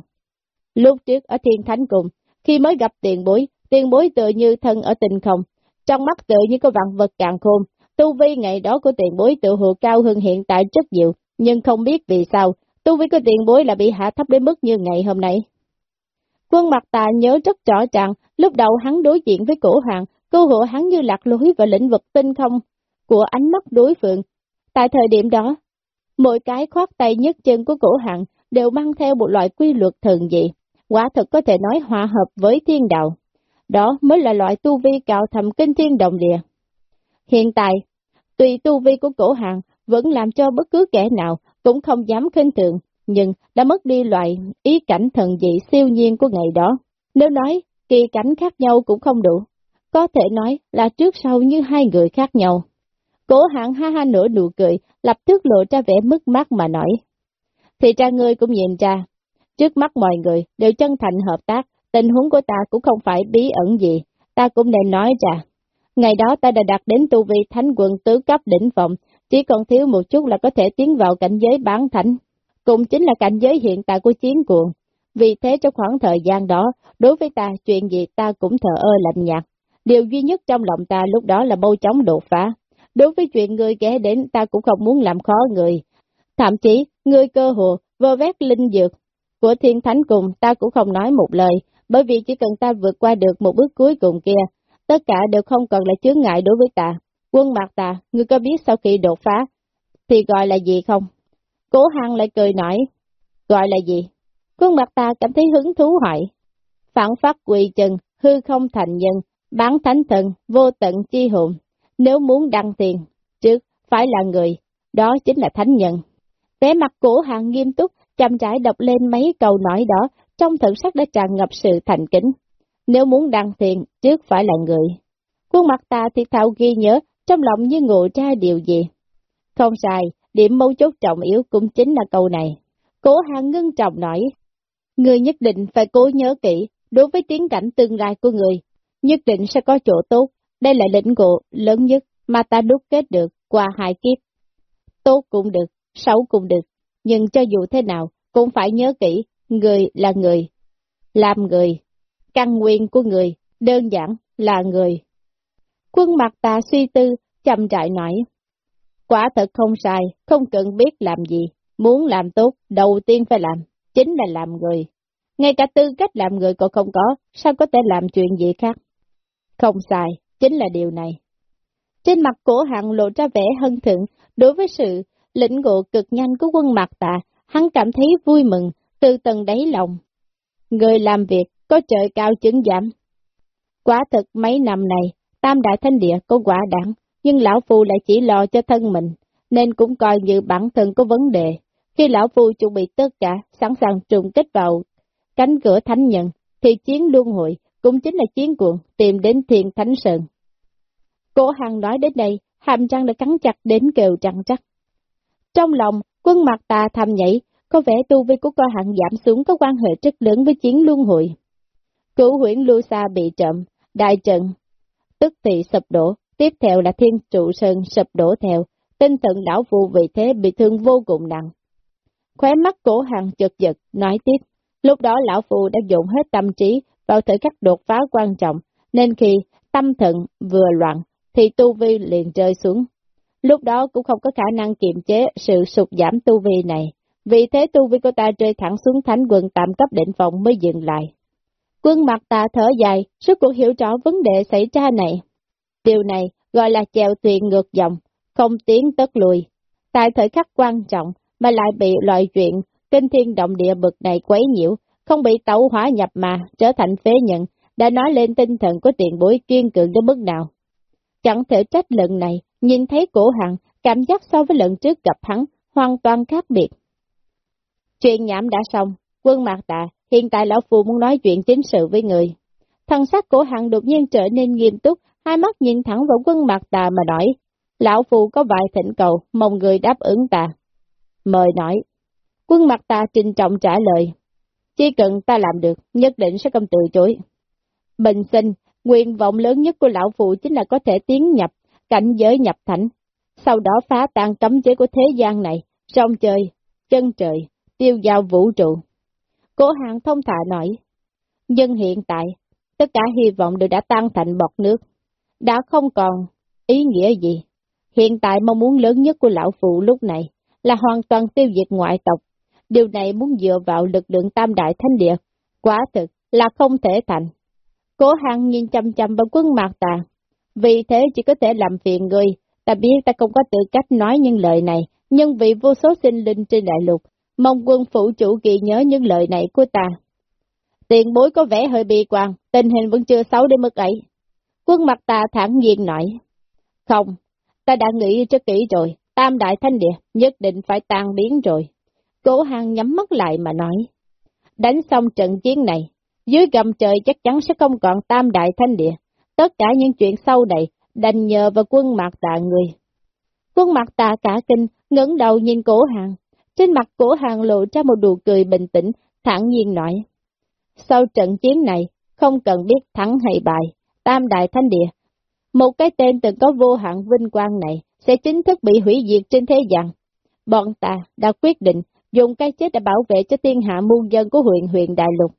Lúc trước ở thiên thánh cùng, khi mới gặp tiền bối, tiền bối tự như thân ở tình không, trong mắt tự như có vạn vật càng khôn, tu vi ngày đó của tiền bối tự hồ cao hơn hiện tại rất nhiều, nhưng không biết vì sao, tu vi của tiền bối là bị hạ thấp đến mức như ngày hôm nay. Quân mặt tà nhớ rất rõ ràng, lúc đầu hắn đối diện với cổ hàng, cơ hộ hắn như lạc lối vào lĩnh vực tinh không của ánh mắt đối phương. Tại thời điểm đó, mỗi cái khoát tay nhất chân của cổ Hạng đều mang theo một loại quy luật thần dị, quả thực có thể nói hòa hợp với thiên đạo. Đó mới là loại tu vi cao thầm kinh thiên động địa. Hiện tại, tùy tu vi của cổ hàng vẫn làm cho bất cứ kẻ nào cũng không dám khinh thường, nhưng đã mất đi loại ý cảnh thần dị siêu nhiên của ngày đó. Nếu nói kỳ cảnh khác nhau cũng không đủ, có thể nói là trước sau như hai người khác nhau. Cổ hạng ha ha nửa nụ cười, lập tức lộ ra vẻ mất mát mà nói. Thì ra ngươi cũng nhìn ra, trước mắt mọi người đều chân thành hợp tác, tình huống của ta cũng không phải bí ẩn gì, ta cũng nên nói ra. Ngày đó ta đã đạt đến tu vi thánh quận tứ cấp đỉnh vọng, chỉ còn thiếu một chút là có thể tiến vào cảnh giới bán thánh. Cũng chính là cảnh giới hiện tại của chiến cuồng. Vì thế trong khoảng thời gian đó, đối với ta chuyện gì ta cũng thờ ơ lạnh nhạt. Điều duy nhất trong lòng ta lúc đó là bâu chóng đột phá. Đối với chuyện người ghé đến ta cũng không muốn làm khó người. Thậm chí, người cơ hồ vơ vét linh dược của thiên thánh cùng ta cũng không nói một lời, bởi vì chỉ cần ta vượt qua được một bước cuối cùng kia, tất cả đều không còn là chướng ngại đối với ta. Quân mặt ta, ngươi có biết sau khi đột phá, thì gọi là gì không? Cố Hằng lại cười nói, gọi là gì? Quân mặt ta cảm thấy hứng thú hỏi. Phản phát quỳ chân, hư không thành nhân, bán thánh thần, vô tận chi hồn. Nếu muốn đăng tiền, trước phải là người, đó chính là thánh nhân. Vẻ mặt cổ hàng nghiêm túc, chăm trải đọc lên mấy câu nói đó, trong thần sắc đã tràn ngập sự thành kính. Nếu muốn đăng tiền, trước phải là người. Khuôn mặt ta thì thạo ghi nhớ, trong lòng như ngộ ra điều gì. Không sai, điểm mấu chốt trọng yếu cũng chính là câu này. cố hàng ngưng trọng nói, người nhất định phải cố nhớ kỹ, đối với tiến cảnh tương lai của người, nhất định sẽ có chỗ tốt. Đây là lĩnh ngộ lớn nhất mà ta đúc kết được qua hai kiếp. Tốt cũng được, xấu cũng được, nhưng cho dù thế nào, cũng phải nhớ kỹ, người là người. Làm người, căn nguyên của người, đơn giản là người. Quân mặt ta suy tư, chậm trại nói. Quả thật không sai, không cần biết làm gì, muốn làm tốt, đầu tiên phải làm, chính là làm người. Ngay cả tư cách làm người còn không có, sao có thể làm chuyện gì khác? Không sai, chính là điều này. Trên mặt cổ hạng lộ ra vẻ hân thượng, đối với sự lĩnh ngộ cực nhanh của quân mặt tạ, hắn cảm thấy vui mừng, từ tầng đáy lòng. Người làm việc có trời cao chứng giảm. Quả thực mấy năm này, tam đại thanh địa có quả đẳng, nhưng lão phu lại chỉ lo cho thân mình, nên cũng coi như bản thân có vấn đề. Khi lão phu chuẩn bị tất cả, sẵn sàng trùng kích vào cánh cửa thánh nhân, thì chiến luân hội cũng chính là chiến cuộn tìm đến thiên thánh sơn. Cổ Hằng nói đến đây, hàm răng đã cắn chặt đến kêu trăng chắc. Trong lòng, quân mặt ta thầm nhảy, có vẻ tu vi của coi hạng giảm xuống có quan hệ rất lớn với chiến luân hội. Cửu huyện lưu xa bị trộm, đại trận, tức thì sập đổ, tiếp theo là thiên trụ sơn sập đổ theo, tinh thần lão phụ vì thế bị thương vô cùng nặng. Khóe mắt cổ hàng chật giật, nói tiếp, lúc đó lão phụ đã dụng hết tâm trí vào thời khắc đột phá quan trọng, nên khi tâm thận vừa loạn, thì tu vi liền rơi xuống. Lúc đó cũng không có khả năng kiềm chế sự sụt giảm tu vi này, vì thế tu vi cô ta rơi thẳng xuống thánh quân tạm cấp định phòng mới dừng lại. Quân mặt ta thở dài, suốt cuộc hiểu rõ vấn đề xảy ra này. Điều này gọi là chèo thuyền ngược dòng, không tiến tất lùi. Tại thời khắc quan trọng mà lại bị loại chuyện kinh thiên động địa bực này quấy nhiễu, không bị tẩu hỏa nhập mà trở thành phế nhận, đã nói lên tinh thần của tiền bối kiên cường đến mức nào. Chẳng thể trách lần này, nhìn thấy cổ hằng, cảm giác so với lần trước gặp hắn, hoàn toàn khác biệt. Chuyện nhảm đã xong, quân mạc tạ, hiện tại lão phù muốn nói chuyện chính sự với người. Thần sắc của hằng đột nhiên trở nên nghiêm túc, hai mắt nhìn thẳng vào quân mạc tà mà nói, lão phù có vài thỉnh cầu, mong người đáp ứng ta. Mời nói. Quân mặt ta trình trọng trả lời. Chỉ cần ta làm được, nhất định sẽ không từ chối. Bình sinh, nguyện vọng lớn nhất của lão phụ chính là có thể tiến nhập, cảnh giới nhập thảnh, Sau đó phá tan cấm chế của thế gian này, sông trời, chân trời, tiêu giao vũ trụ. Cố hạng thông thả nói, nhưng hiện tại, tất cả hy vọng đều đã tan thành bọt nước, đã không còn ý nghĩa gì. Hiện tại mong muốn lớn nhất của lão phụ lúc này là hoàn toàn tiêu diệt ngoại tộc. Điều này muốn dựa vào lực lượng tam đại thánh địa, quả thực là không thể thành. Cố hàng nhìn chăm chăm vào quân mạc tà, vì thế chỉ có thể làm phiền người, ta biết ta không có tự cách nói những lời này, nhưng vì vô số sinh linh trên đại lục, mong quân phụ chủ kỳ nhớ những lời này của ta. Tiền bối có vẻ hơi bi quan, tình hình vẫn chưa xấu đến mức ấy. Quân mặt ta thẳng nhiên nói, không, ta đã nghĩ rất kỹ rồi, tam đại thanh địa nhất định phải tan biến rồi. Cố hàng nhắm mắt lại mà nói, đánh xong trận chiến này, dưới gầm trời chắc chắn sẽ không còn tam đại thanh địa, tất cả những chuyện sau này đành nhờ vào quân mạc tà người. Quân mặt tà cả kinh, ngẩng đầu nhìn cổ hàng, trên mặt cổ hàng lộ ra một nụ cười bình tĩnh, thẳng nhiên nói. Sau trận chiến này, không cần biết thắng hay bại, tam đại thánh địa, một cái tên từng có vô hạn vinh quang này sẽ chính thức bị hủy diệt trên thế gian. Bọn ta đã quyết định dùng cái chết để bảo vệ cho thiên hạ muôn dân của huyện huyện Đại Lục.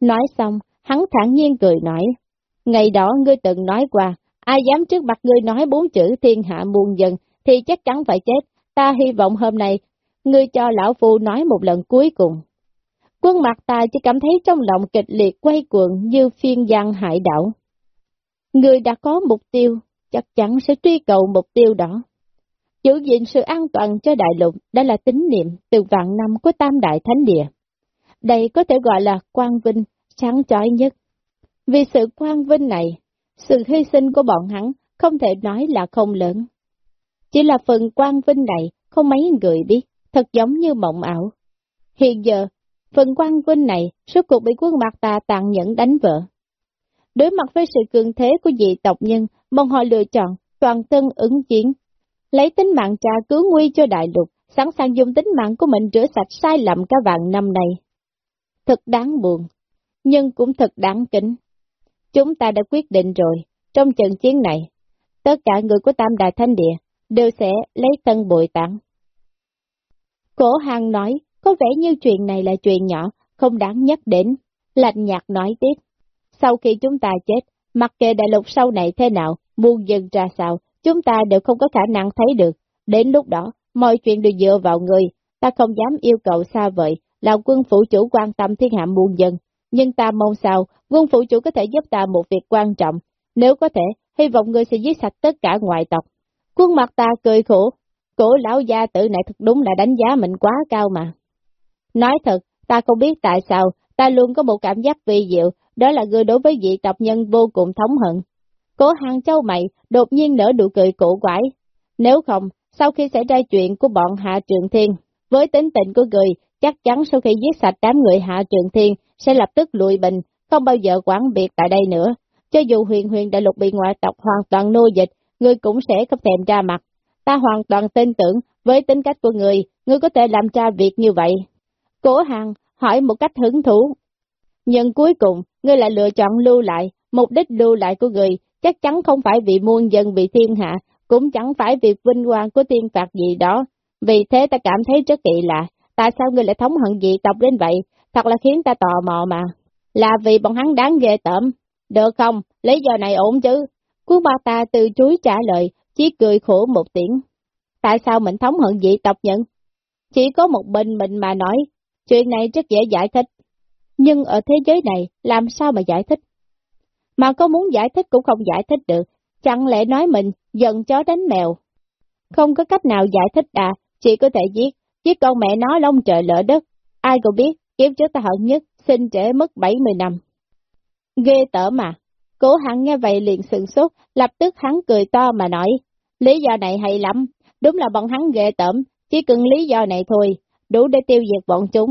Nói xong, hắn thẳng nhiên cười nói, ngày đó ngươi từng nói qua, ai dám trước mặt ngươi nói bốn chữ thiên hạ muôn dân thì chắc chắn phải chết, ta hy vọng hôm nay ngươi cho lão phu nói một lần cuối cùng. Quân mặt ta chỉ cảm thấy trong lòng kịch liệt quay cuồng như phiên giang hải đảo. Người đã có mục tiêu, chắc chắn sẽ truy cầu mục tiêu đó. Giữ gìn sự an toàn cho đại lục đã là tín niệm từ vạn năm của Tam Đại Thánh Địa. Đây có thể gọi là quang vinh, sáng chói nhất. Vì sự quang vinh này, sự hy sinh của bọn hắn không thể nói là không lớn. Chỉ là phần quang vinh này không mấy người biết, thật giống như mộng ảo. Hiện giờ, phần quan vinh này suốt cuộc bị quân mặt ta tàn nhẫn đánh vỡ. Đối mặt với sự cường thế của dị tộc nhân, bọn họ lựa chọn toàn thân ứng chiến, lấy tính mạng trà cứu nguy cho đại lục, sẵn sàng dùng tính mạng của mình rửa sạch sai lầm cả vạn năm này. Thật đáng buồn, nhưng cũng thật đáng kính. Chúng ta đã quyết định rồi, trong trận chiến này, tất cả người của Tam Đại Thánh Địa đều sẽ lấy thân bội tảng. Cổ hàng nói, có vẻ như chuyện này là chuyện nhỏ, không đáng nhắc đến. Lạnh nhạt nói tiếp. Sau khi chúng ta chết, mặc kệ đại lục sau này thế nào, muôn dân ra sao, chúng ta đều không có khả năng thấy được. Đến lúc đó, mọi chuyện đều dựa vào người, ta không dám yêu cầu xa vời, là quân phủ chủ quan tâm thiên hạ muôn dân. Nhưng ta mong sao, quân phủ chủ có thể giúp ta một việc quan trọng. Nếu có thể, hy vọng người sẽ giết sạch tất cả ngoại tộc. Quân mặt ta cười khổ, cổ lão gia tử này thật đúng là đánh giá mình quá cao mà. Nói thật, ta không biết tại sao, ta luôn có một cảm giác vi diệu, đó là người đối với dị tộc nhân vô cùng thống hận. cố hàng châu mày đột nhiên nở nụ cười cổ quái. Nếu không, sau khi xảy ra chuyện của bọn Hạ Trường Thiên, với tính tình của người, chắc chắn sau khi giết sạch đám người Hạ Trường Thiên, sẽ lập tức lùi bình, không bao giờ quản biệt tại đây nữa. Cho dù huyền huyền đại lục bị ngoại tộc hoàn toàn nô dịch, người cũng sẽ không thèm ra mặt. Ta hoàn toàn tin tưởng, với tính cách của người, người có thể làm ra việc như vậy. cố hàng hỏi một cách hứng thú. Nhưng cuối cùng, ngươi lại lựa chọn lưu lại, mục đích lưu lại của người chắc chắn không phải vì muôn dân bị thiên hạ, cũng chẳng phải vì vinh quang của thiên phạt gì đó. Vì thế ta cảm thấy rất kỳ lạ, tại sao ngươi lại thống hận dị tộc đến vậy, thật là khiến ta tò mò mà. Là vì bọn hắn đáng ghê tởm. Được không, lý do này ổn chứ. Quân ba ta từ chối trả lời, chỉ cười khổ một tiếng. Tại sao mình thống hận dị tộc nhận? Chỉ có một mình mình mà nói, chuyện này rất dễ giải thích. Nhưng ở thế giới này, làm sao mà giải thích? Mà có muốn giải thích cũng không giải thích được, chẳng lẽ nói mình giận chó đánh mèo. Không có cách nào giải thích à, chỉ có thể giết, giết con mẹ nó lông trời lỡ đất. Ai cũng biết, kiếp trước ta hận nhất, sinh trễ mất 70 năm. Ghê tở mà. Cố hắn nghe vậy liền sừng sốt, lập tức hắn cười to mà nói, lý do này hay lắm, đúng là bọn hắn ghê tởm, chỉ cần lý do này thôi, đủ để tiêu diệt bọn chúng.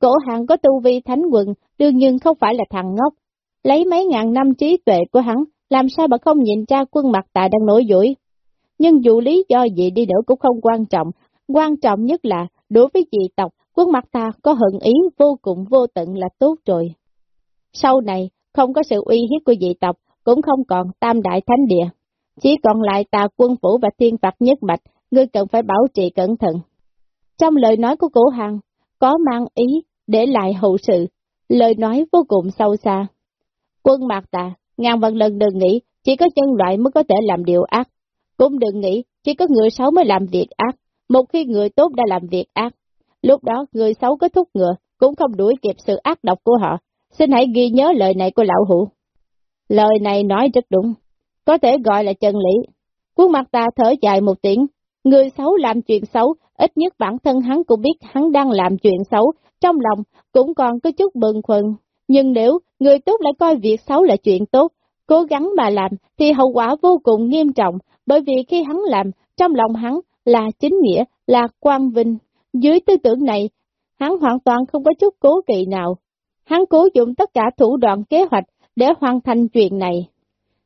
Cổ hạng có tu vi thánh quần, đương nhiên không phải là thằng ngốc. Lấy mấy ngàn năm trí tuệ của hắn, làm sao mà không nhìn ra quân mặt tại đang nổi dũi. Nhưng dù lý do gì đi nữa cũng không quan trọng, quan trọng nhất là, đối với dị tộc, quân mặt ta có hận ý vô cùng vô tận là tốt rồi. Sau này, không có sự uy hiếp của dị tộc, cũng không còn tam đại thánh địa. Chỉ còn lại tà quân phủ và thiên phạt nhất mạch, ngươi cần phải bảo trì cẩn thận. Trong lời nói của cổ hàng, có mang ý để lại hậu sự, lời nói vô cùng sâu xa. Quân mạc tà, ngàn vạn lần đừng nghĩ chỉ có nhân loại mới có thể làm điều ác. Cũng đừng nghĩ chỉ có người xấu mới làm việc ác. Một khi người tốt đã làm việc ác, lúc đó người xấu có thúc ngựa cũng không đuổi kịp sự ác độc của họ. Xin hãy ghi nhớ lời này của lão hữu. Lời này nói rất đúng, có thể gọi là chân lý. Khuôn mặt ta thở dài một tiếng, người xấu làm chuyện xấu, ít nhất bản thân hắn cũng biết hắn đang làm chuyện xấu, trong lòng cũng còn có chút bừng khuẩn. Nhưng nếu người tốt lại coi việc xấu là chuyện tốt, cố gắng mà làm thì hậu quả vô cùng nghiêm trọng, bởi vì khi hắn làm, trong lòng hắn là chính nghĩa, là quang vinh. Dưới tư tưởng này, hắn hoàn toàn không có chút cố kỵ nào. Hắn cố dụng tất cả thủ đoạn kế hoạch để hoàn thành chuyện này.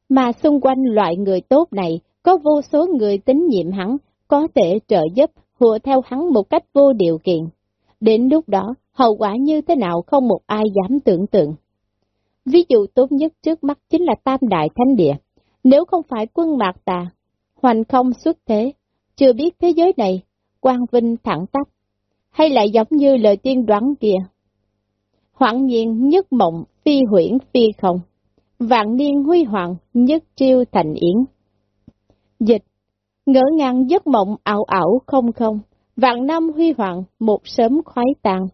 Mà xung quanh loại người tốt này, có vô số người tín nhiệm hắn, có thể trợ giúp, hùa theo hắn một cách vô điều kiện. Đến lúc đó, hậu quả như thế nào không một ai dám tưởng tượng. Ví dụ tốt nhất trước mắt chính là Tam Đại Thánh Địa. Nếu không phải quân mạc tà, hoành không xuất thế, chưa biết thế giới này, quang vinh thẳng tắp, hay lại giống như lời tiên đoán kia. Hoảng nhiên nhất mộng, phi huyễn phi không, vạn niên huy hoàng, nhất chiêu thành yến. Dịch, ngỡ ngàng giấc mộng ảo ảo không không, vạn năm huy hoàng, một sớm khoái tàn.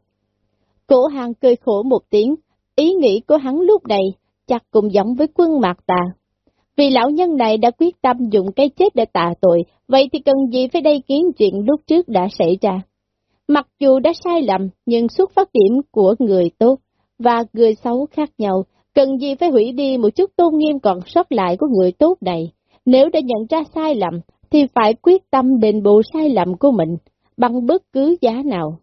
Cổ hàng cười khổ một tiếng, ý nghĩ của hắn lúc này chắc cũng giống với quân mạc tà. Vì lão nhân này đã quyết tâm dùng cái chết để tạ tội, vậy thì cần gì phải đây kiến chuyện lúc trước đã xảy ra. Mặc dù đã sai lầm, nhưng xuất phát điểm của người tốt và người xấu khác nhau, cần gì phải hủy đi một chút tôn nghiêm còn sót lại của người tốt này. Nếu đã nhận ra sai lầm, thì phải quyết tâm đền bù sai lầm của mình, bằng bất cứ giá nào.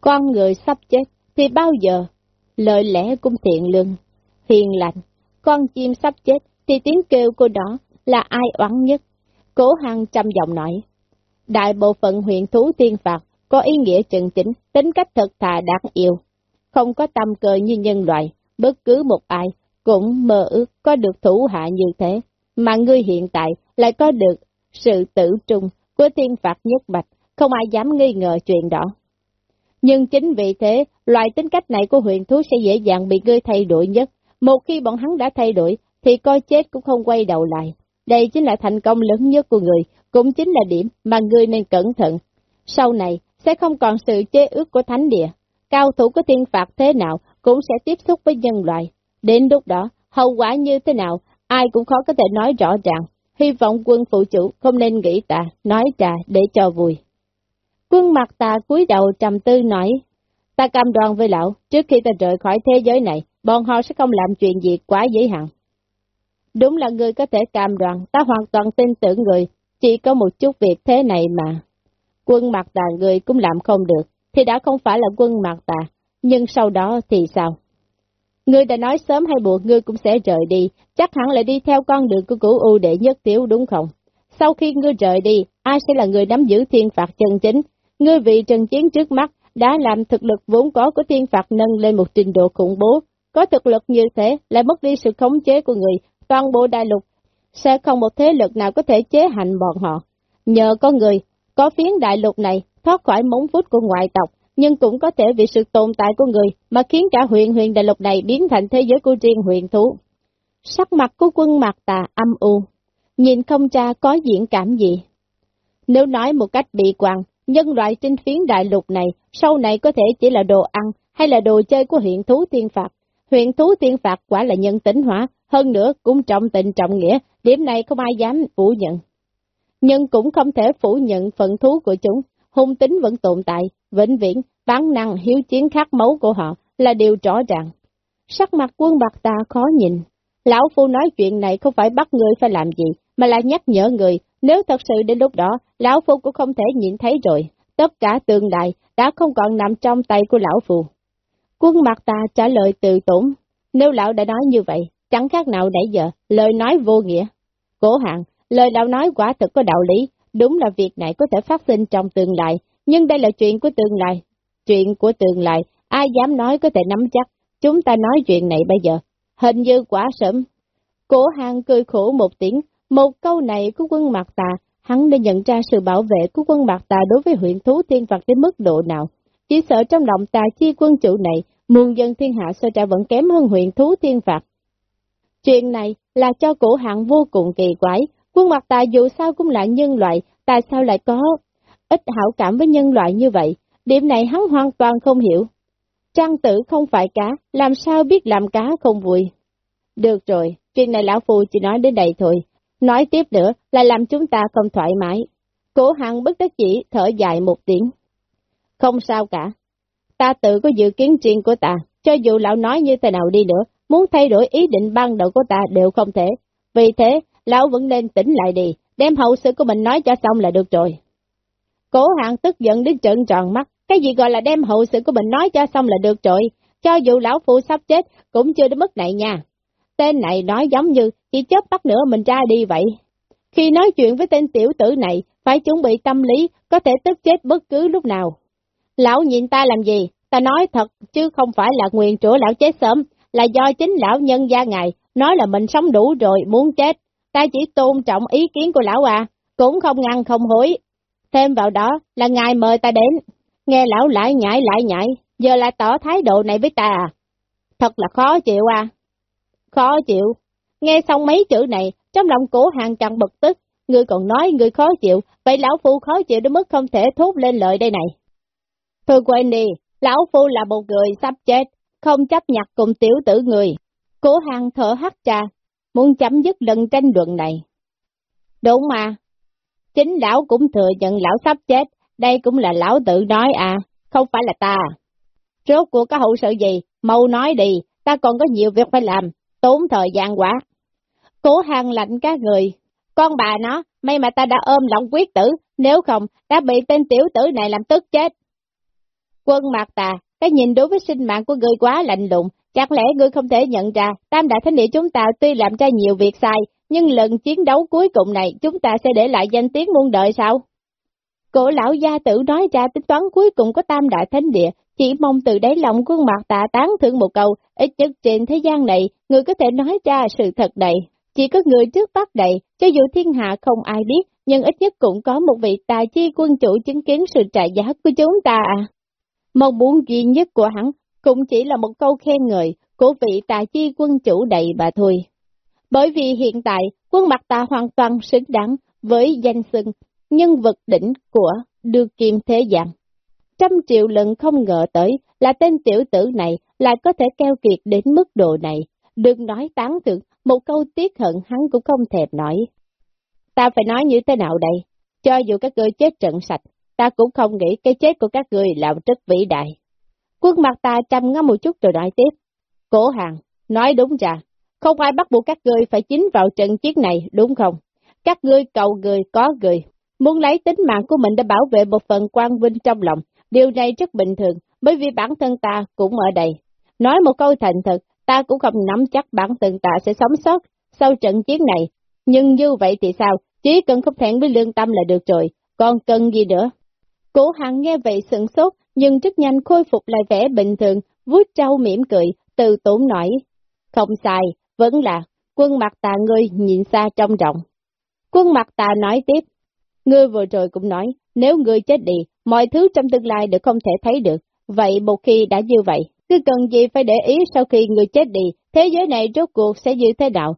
Con người sắp chết, thì bao giờ, lời lẽ cũng thiện lương, hiền lành. Con chim sắp chết, thì tiếng kêu của nó là ai oán nhất. Cố Hằng trầm giọng nói, đại bộ phận huyện thú tiên phạt có ý nghĩa chân chính, tính cách thật thà đáng yêu, không có tâm cơ như nhân loại, bất cứ một ai cũng mơ ước có được thủ hạ như thế, mà ngươi hiện tại lại có được sự tử trung của tiên phạt nhất bạch, không ai dám nghi ngờ chuyện đó. Nhưng chính vì thế, loại tính cách này của huyền thú sẽ dễ dàng bị ngươi thay đổi nhất. Một khi bọn hắn đã thay đổi, thì coi chết cũng không quay đầu lại. Đây chính là thành công lớn nhất của người, cũng chính là điểm mà ngươi nên cẩn thận. Sau này, sẽ không còn sự chế ước của thánh địa. Cao thủ của tiên phạt thế nào cũng sẽ tiếp xúc với nhân loại. Đến lúc đó, hậu quả như thế nào, ai cũng khó có thể nói rõ ràng. Hy vọng quân phụ chủ không nên nghĩ ta, nói trà để cho vui. Quân mặt ta cúi đầu trầm tư nói, ta cam đoan với lão, trước khi ta rời khỏi thế giới này, bọn họ sẽ không làm chuyện gì quá giới hạn. Đúng là người có thể cam đoan, ta hoàn toàn tin tưởng người, chỉ có một chút việc thế này mà. Quân mặt tà người cũng làm không được, thì đã không phải là quân mặt tà, nhưng sau đó thì sao? Ngươi đã nói sớm hay buộc ngươi cũng sẽ rời đi, chắc hẳn lại đi theo con đường của cửu U đệ nhất tiếu đúng không? Sau khi ngươi rời đi, ai sẽ là người nắm giữ thiên phạt chân chính? Ngươi vì trần chiến trước mắt đã làm thực lực vốn có của thiên phạt nâng lên một trình độ khủng bố. Có thực lực như thế, lại mất đi sự khống chế của người, toàn bộ đại lục, sẽ không một thế lực nào có thể chế hành bọn họ. Nhờ có người, có phiến đại lục này thoát khỏi móng vuốt của ngoại tộc, nhưng cũng có thể vì sự tồn tại của người mà khiến cả huyện huyền đại lục này biến thành thế giới của riêng huyện thú. Sắc mặt của quân mặt tà âm u, nhìn không cha có diễn cảm gì. Nếu nói một cách bị quan, nhân loại trên phiến đại lục này sau này có thể chỉ là đồ ăn hay là đồ chơi của huyện thú tiên phạt. Huyện thú tiên phạt quả là nhân tính hóa, hơn nữa cũng trọng tình trọng nghĩa, điểm này không ai dám phủ nhận. Nhưng cũng không thể phủ nhận phận thú của chúng, hung tính vẫn tồn tại, vĩnh viễn, bản năng hiếu chiến khát máu của họ là điều rõ ràng. Sắc mặt quân bạc ta khó nhìn. Lão Phu nói chuyện này không phải bắt người phải làm gì, mà là nhắc nhở người, nếu thật sự đến lúc đó, Lão Phu cũng không thể nhìn thấy rồi. Tất cả tương đại đã không còn nằm trong tay của Lão Phu. Quân mặt ta trả lời từ tổn. Nếu Lão đã nói như vậy, chẳng khác nào nãy giờ, lời nói vô nghĩa. Cổ hạng, lời Lão nói quả thực có đạo lý, đúng là việc này có thể phát sinh trong tương lai, nhưng đây là chuyện của tương lai, chuyện của tương lai, ai dám nói có thể nắm chắc, chúng ta nói chuyện này bây giờ, hình như quá sớm. Cổ hàng cười khổ một tiếng, một câu này của quân mặt Tà, hắn đã nhận ra sự bảo vệ của quân mặt Tà đối với huyện thú thiên vật đến mức độ nào. Chỉ sợ trong lòng tà chi quân chủ này, muôn dân thiên hạ sơ trả vẫn kém hơn huyện thú thiên phạt. Chuyện này là cho cổ hạng vô cùng kỳ quái, quân mặt ta dù sao cũng là nhân loại, tại sao lại có ít hảo cảm với nhân loại như vậy, Điểm này hắn hoàn toàn không hiểu. Trang tử không phải cá, làm sao biết làm cá không vui. Được rồi, chuyện này lão phù chỉ nói đến đây thôi. Nói tiếp nữa là làm chúng ta không thoải mái. Cổ hằng bất đắc chỉ thở dài một tiếng. Không sao cả. Ta tự có dự kiến chuyện của ta, cho dù lão nói như thế nào đi nữa, muốn thay đổi ý định ban đầu của ta đều không thể. Vì thế, lão vẫn nên tỉnh lại đi, đem hậu sự của mình nói cho xong là được rồi. Cổ hạng tức giận đến trợn tròn mắt, cái gì gọi là đem hậu sự của mình nói cho xong là được rồi, cho dù lão phụ sắp chết cũng chưa đến mức này nha. Tên này nói giống như chỉ chớp bắt nữa mình ra đi vậy. Khi nói chuyện với tên tiểu tử này, phải chuẩn bị tâm lý, có thể tức chết bất cứ lúc nào. Lão nhìn ta làm gì? Ta nói thật, chứ không phải là nguyện rủa lão chết sớm, là do chính lão nhân gia ngài, nói là mình sống đủ rồi, muốn chết. Ta chỉ tôn trọng ý kiến của lão à, cũng không ngăn không hối. Thêm vào đó là ngài mời ta đến, Nghe lão lại nhảy lại nhảy, giờ lại tỏ thái độ này với ta à? Thật là khó chịu à? Khó chịu. Nghe xong mấy chữ này, trong lòng cổ hàng chẳng bực tức, người còn nói người khó chịu, vậy lão phu khó chịu đến mức không thể thốt lên lời đây này. Thôi quên đi, Lão Phu là một người sắp chết, không chấp nhặt cùng tiểu tử người. Cố hàng thở hắt trà, muốn chấm dứt lần tranh luận này. Đúng mà, chính lão cũng thừa nhận lão sắp chết, đây cũng là lão tự nói à, không phải là ta. Rốt của có hậu sự gì, mau nói đi, ta còn có nhiều việc phải làm, tốn thời gian quá. Cố hàng lạnh các người, con bà nó, may mà ta đã ôm lòng quyết tử, nếu không, đã bị tên tiểu tử này làm tức chết. Quân mặt tà, cái nhìn đối với sinh mạng của người quá lạnh lùng, chắc lẽ ngươi không thể nhận ra, tam đại thánh địa chúng ta tuy làm ra nhiều việc sai, nhưng lần chiến đấu cuối cùng này chúng ta sẽ để lại danh tiếng muôn đời sao? Cổ lão gia tử nói ra tính toán cuối cùng của tam đại thánh địa, chỉ mong từ đáy lòng khuôn mặt tạ tán thưởng một câu, ít nhất trên thế gian này, người có thể nói ra sự thật này. Chỉ có người trước bắt đầy, cho dù thiên hạ không ai biết, nhưng ít nhất cũng có một vị tài chi quân chủ chứng kiến sự trả giá của chúng ta à. Mong muốn duy nhất của hắn cũng chỉ là một câu khen ngợi của vị tài chi quân chủ đầy bà thôi. Bởi vì hiện tại, quân mặt ta hoàn toàn xứng đáng với danh xưng nhân vật đỉnh của đưa kim thế gian. Trăm triệu lần không ngờ tới là tên tiểu tử này lại có thể keo kiệt đến mức độ này. Đừng nói tán thưởng, một câu tiếc hận hắn cũng không thèm nói. Ta phải nói như thế nào đây? Cho dù các ngươi chết trận sạch, ta cũng không nghĩ cái chết của các ngươi là rất vĩ đại. Quân mặt ta trầm ngắm một chút rồi nói tiếp. Cổ hàng, nói đúng ra, không ai bắt buộc các ngươi phải chính vào trận chiến này, đúng không? Các ngươi cầu người có người, muốn lấy tính mạng của mình để bảo vệ một phần quan vinh trong lòng, điều này rất bình thường, bởi vì bản thân ta cũng ở đây. Nói một câu thành thật, ta cũng không nắm chắc bản thân ta sẽ sống sót sau trận chiến này, nhưng như vậy thì sao, chỉ cần không thẹn với lương tâm là được rồi, còn cần gì nữa? Cổ hằng nghe vậy sững sốt, nhưng rất nhanh khôi phục lại vẻ bình thường, vuốt trâu mỉm cười, từ tốn nói. Không sai, vẫn là, quân mặt tà ngươi nhìn xa trong rộng. Quân mặt tà nói tiếp, ngươi vừa rồi cũng nói, nếu ngươi chết đi, mọi thứ trong tương lai đều không thể thấy được, vậy một khi đã như vậy, cứ cần gì phải để ý sau khi ngươi chết đi, thế giới này rốt cuộc sẽ như thế nào?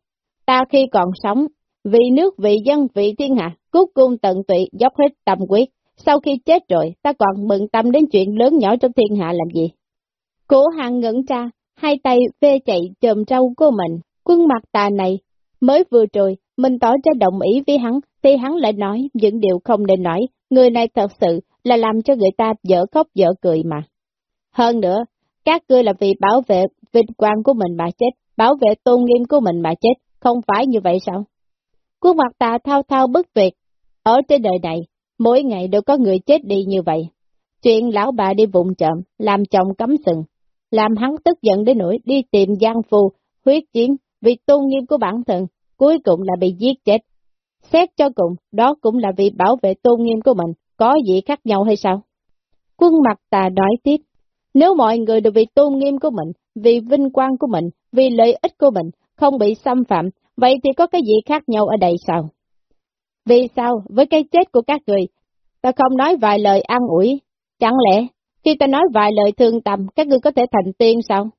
Ta khi còn sống, vì nước, vì dân, vì thiên hạ, cút cung tận tụy, dốc hết tâm quyết. Sau khi chết rồi, ta còn bận tâm đến chuyện lớn nhỏ trong thiên hạ làm gì? Cổ hàng ngẩn ra, hai tay vê chạy chồm trâu của mình, quân mặt tà này, mới vừa rồi, mình tỏ ra đồng ý với hắn, thì hắn lại nói những điều không nên nói, người này thật sự là làm cho người ta dở khóc dở cười mà. Hơn nữa, các ngươi là vì bảo vệ vinh quang của mình mà chết, bảo vệ tôn nghiêm của mình mà chết, không phải như vậy sao? Khuôn mặt tà thao thao bất tuyệt, ở trên đời này, mỗi ngày đều có người chết đi như vậy. Chuyện lão bà đi vụng trộm, làm chồng cấm sừng, làm hắn tức giận đến nỗi đi tìm giang phu, huyết chiến, vì tôn nghiêm của bản thân, cuối cùng là bị giết chết. Xét cho cùng, đó cũng là vì bảo vệ tôn nghiêm của mình, có gì khác nhau hay sao? Quân mặt tà nói tiếp, nếu mọi người đều vì tôn nghiêm của mình, vì vinh quang của mình, vì lợi ích của mình, không bị xâm phạm, vậy thì có cái gì khác nhau ở đây sao? Vì sao, với cái chết của các người, ta không nói vài lời an ủi, chẳng lẽ, khi ta nói vài lời thương tâm, các ngươi có thể thành tiên sao?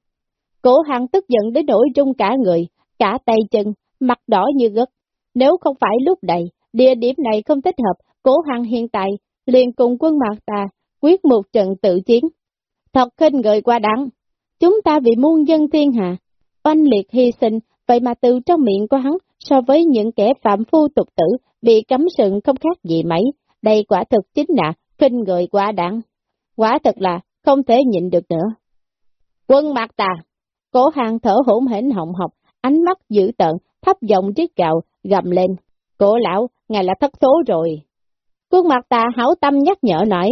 Cổ hàng tức giận đến nỗi trung cả người, cả tay chân, mặt đỏ như gất. Nếu không phải lúc này, địa điểm này không thích hợp, cổ hàng hiện tại, liền cùng quân mạc ta, quyết một trận tự chiến. Thật khinh người qua đắng. Chúng ta vì muôn dân thiên hạ, oanh liệt hy sinh, vậy mà từ trong miệng của hắn so với những kẻ phạm phu tục tử bị cấm sừng không khác gì mấy. Đây quả thực chính là khinh người quá đáng. Quả thật là không thể nhịn được nữa. Quân mặt tà, cổ hàng thở hổn hển họng học, ánh mắt dữ tợn, thấp giọng chiếc gạo, gầm lên. Cổ lão, ngài là thất số rồi. Quân mặt tà hảo tâm nhắc nhở nói.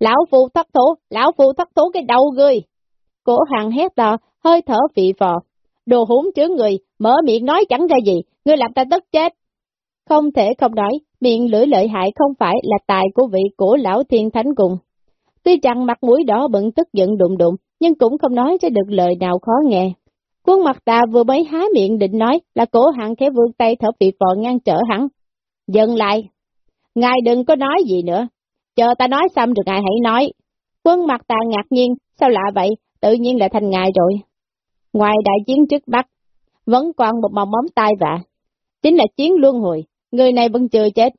Lão phu thất thố, lão phu thất thố cái đầu ngươi. Cổ hàng hét to, hơi thở vị phò. Đồ hốn chứa người, mở miệng nói chẳng ra gì, ngươi làm ta tức chết. Không thể không nói, miệng lưỡi lợi hại không phải là tài của vị cổ lão thiên thánh cùng. Tuy rằng mặt mũi đỏ bận tức giận đụng đụng, nhưng cũng không nói cho được lời nào khó nghe. Quân mặt ta vừa mới há miệng định nói là cổ hạng khẽ vươn tay thở vị phò ngăn trở hắn. Dừng lại, ngài đừng có nói gì nữa, chờ ta nói xong được ngài hãy nói. Quân mặt ta ngạc nhiên, sao lạ vậy, tự nhiên là thành ngài rồi. Ngoài đại chiến trước Bắc, vẫn còn một màu móng tai vạ, chính là chiến luân hồi, người này vẫn chưa chết.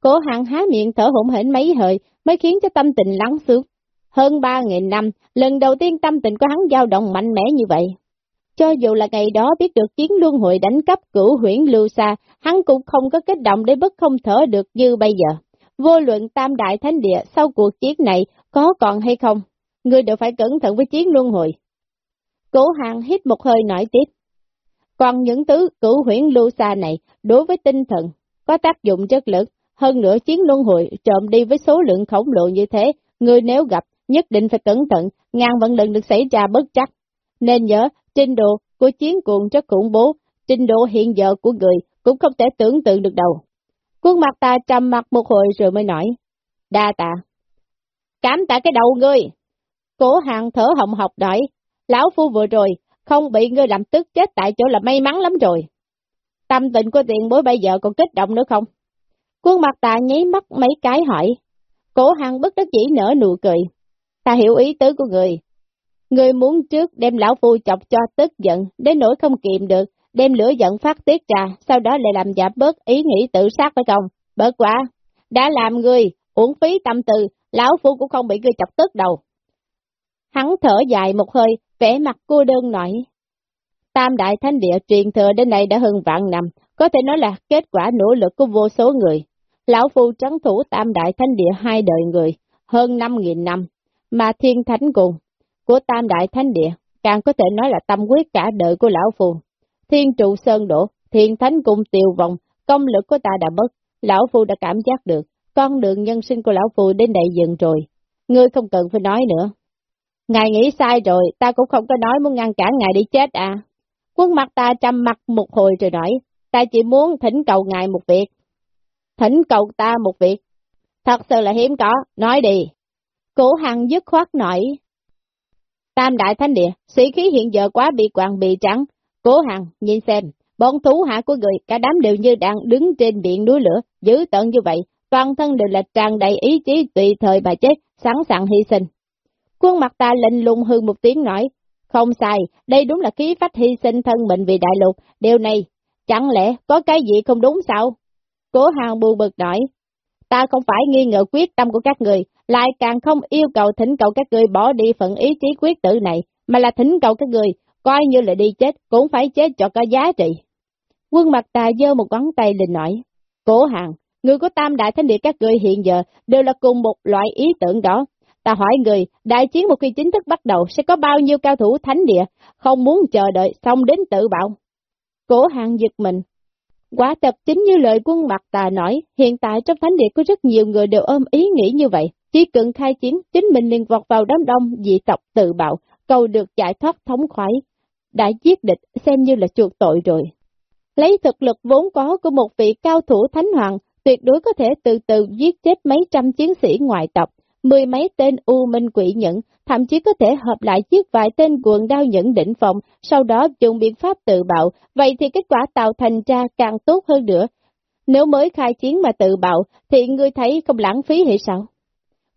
Cố hạng há miệng thở hổn hển mấy hơi mới khiến cho tâm tình lắng xuống. hơn ba nghìn năm, lần đầu tiên tâm tình của hắn dao động mạnh mẽ như vậy. Cho dù là ngày đó biết được chiến luân hội đánh cắp cửu huyển lưu xa, hắn cũng không có kích động để bất không thở được như bây giờ. Vô luận tam đại thánh địa sau cuộc chiến này có còn hay không, người đều phải cẩn thận với chiến luân hồi. Cổ hàng hít một hơi nói tiếp. Còn những thứ cửu huyển lưu xa này, đối với tinh thần, có tác dụng chất lực, hơn nữa chiến luân hội trộm đi với số lượng khổng lồ như thế, người nếu gặp, nhất định phải cẩn thận, ngàn vận lần được xảy ra bất chắc. Nên nhớ, trình độ của chiến cuồng rất khủng bố, trình độ hiện giờ của người cũng không thể tưởng tượng được đâu. Quân mặt ta trầm mặt một hồi rồi mới nói, đa tạ. Cảm tạ cái đầu ngươi. Cổ hàng thở hồng học nói, lão phu vừa rồi, không bị ngươi làm tức chết tại chỗ là may mắn lắm rồi. Tâm tình của tiền bối bây giờ còn kích động nữa không? Quân mặt ta nháy mắt mấy cái hỏi. Cổ hàng bất đắc chỉ nở nụ cười. Ta hiểu ý tứ của người. Người muốn trước đem lão phu chọc cho tức giận, đến nỗi không kiềm được, đem lửa giận phát tiết ra, sau đó lại làm giảm bớt ý nghĩ tự sát phải không? Bớt quá, đã làm người, uổng phí tâm tư, lão phu cũng không bị người chọc tức đâu. Hắn thở dài một hơi, vẻ mặt cô đơn nói. Tam đại thánh địa truyền thừa đến nay đã hơn vạn năm, có thể nói là kết quả nỗ lực của vô số người. Lão Phu trấn thủ tam đại thánh địa hai đời người, hơn năm nghìn năm, mà thiên thánh cùng của tam đại thánh địa, càng có thể nói là tâm quyết cả đời của Lão Phu. Thiên trụ sơn đổ, thiên thánh cùng tiêu vong, công lực của ta đã mất, Lão Phu đã cảm giác được, con đường nhân sinh của Lão Phu đến đây dừng rồi. Ngươi không cần phải nói nữa. Ngài nghĩ sai rồi, ta cũng không có nói muốn ngăn cản ngài đi chết à. Quân mặt ta trầm mặt một hồi rồi nói, ta chỉ muốn thỉnh cầu ngài một việc. Thỉnh cầu ta một việc. Thật sự là hiếm có, nói đi. Cổ hằng dứt khoát nói. Tam đại thánh địa, sĩ khí hiện giờ quá bị quàng bị trắng. Cố hằng, nhìn xem, bọn thú hạ của người, cả đám đều như đang đứng trên biển núi lửa, dữ tận như vậy, toàn thân đều là tràn đầy ý chí tùy thời bà chết, sẵn sàng hy sinh. Quân mặt ta lệnh lùng hư một tiếng nói, không sai, đây đúng là khí phách hy sinh thân mình vì đại lục, điều này, chẳng lẽ có cái gì không đúng sao? Cố hàng buồn bực nói, ta không phải nghi ngờ quyết tâm của các người, lại càng không yêu cầu thỉnh cầu các người bỏ đi phận ý chí quyết tử này, mà là thỉnh cầu các người, coi như là đi chết, cũng phải chết cho có giá trị. Quân mặt ta dơ một ngón tay lên nói, cố hàng, người của tam đại thánh địa các người hiện giờ đều là cùng một loại ý tưởng đó, Ta hỏi người, đại chiến một khi chính thức bắt đầu sẽ có bao nhiêu cao thủ thánh địa, không muốn chờ đợi xong đến tự bạo. Cổ hàng giật mình. Quả thật chính như lời quân mặt tà nói, hiện tại trong thánh địa có rất nhiều người đều ôm ý nghĩ như vậy. Chỉ cần khai chiến, chính mình liền vọt vào đám đông dị tộc tự bạo, cầu được giải thoát thống khoái. Đã giết địch xem như là chuộc tội rồi. Lấy thực lực vốn có của một vị cao thủ thánh hoàng, tuyệt đối có thể từ từ giết chết mấy trăm chiến sĩ ngoại tộc, mười mấy tên U Minh quỷ nhẫn, thậm chí có thể hợp lại chiếc vài tên cuồng đao nhẫn đỉnh phòng, sau đó dùng biện pháp tự bạo, vậy thì kết quả tạo thành ra càng tốt hơn nữa. Nếu mới khai chiến mà tự bạo, thì ngươi thấy không lãng phí hay sao?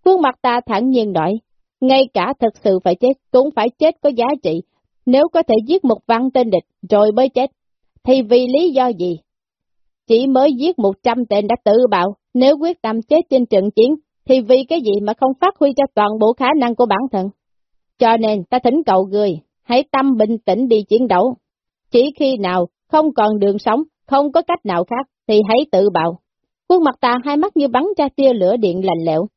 Khuôn mặt ta thẳng nhiên nói, ngay cả thật sự phải chết, cũng phải chết có giá trị. Nếu có thể giết một văn tên địch, rồi mới chết, thì vì lý do gì? Chỉ mới giết một trăm tên đã tự bạo, nếu quyết tâm chết trên trận chiến, thì vì cái gì mà không phát huy cho toàn bộ khả năng của bản thân. Cho nên ta thỉnh cầu người, hãy tâm bình tĩnh đi chiến đấu. Chỉ khi nào không còn đường sống, không có cách nào khác, thì hãy tự bạo. Khuôn mặt ta hai mắt như bắn ra tia lửa điện lạnh lẽo.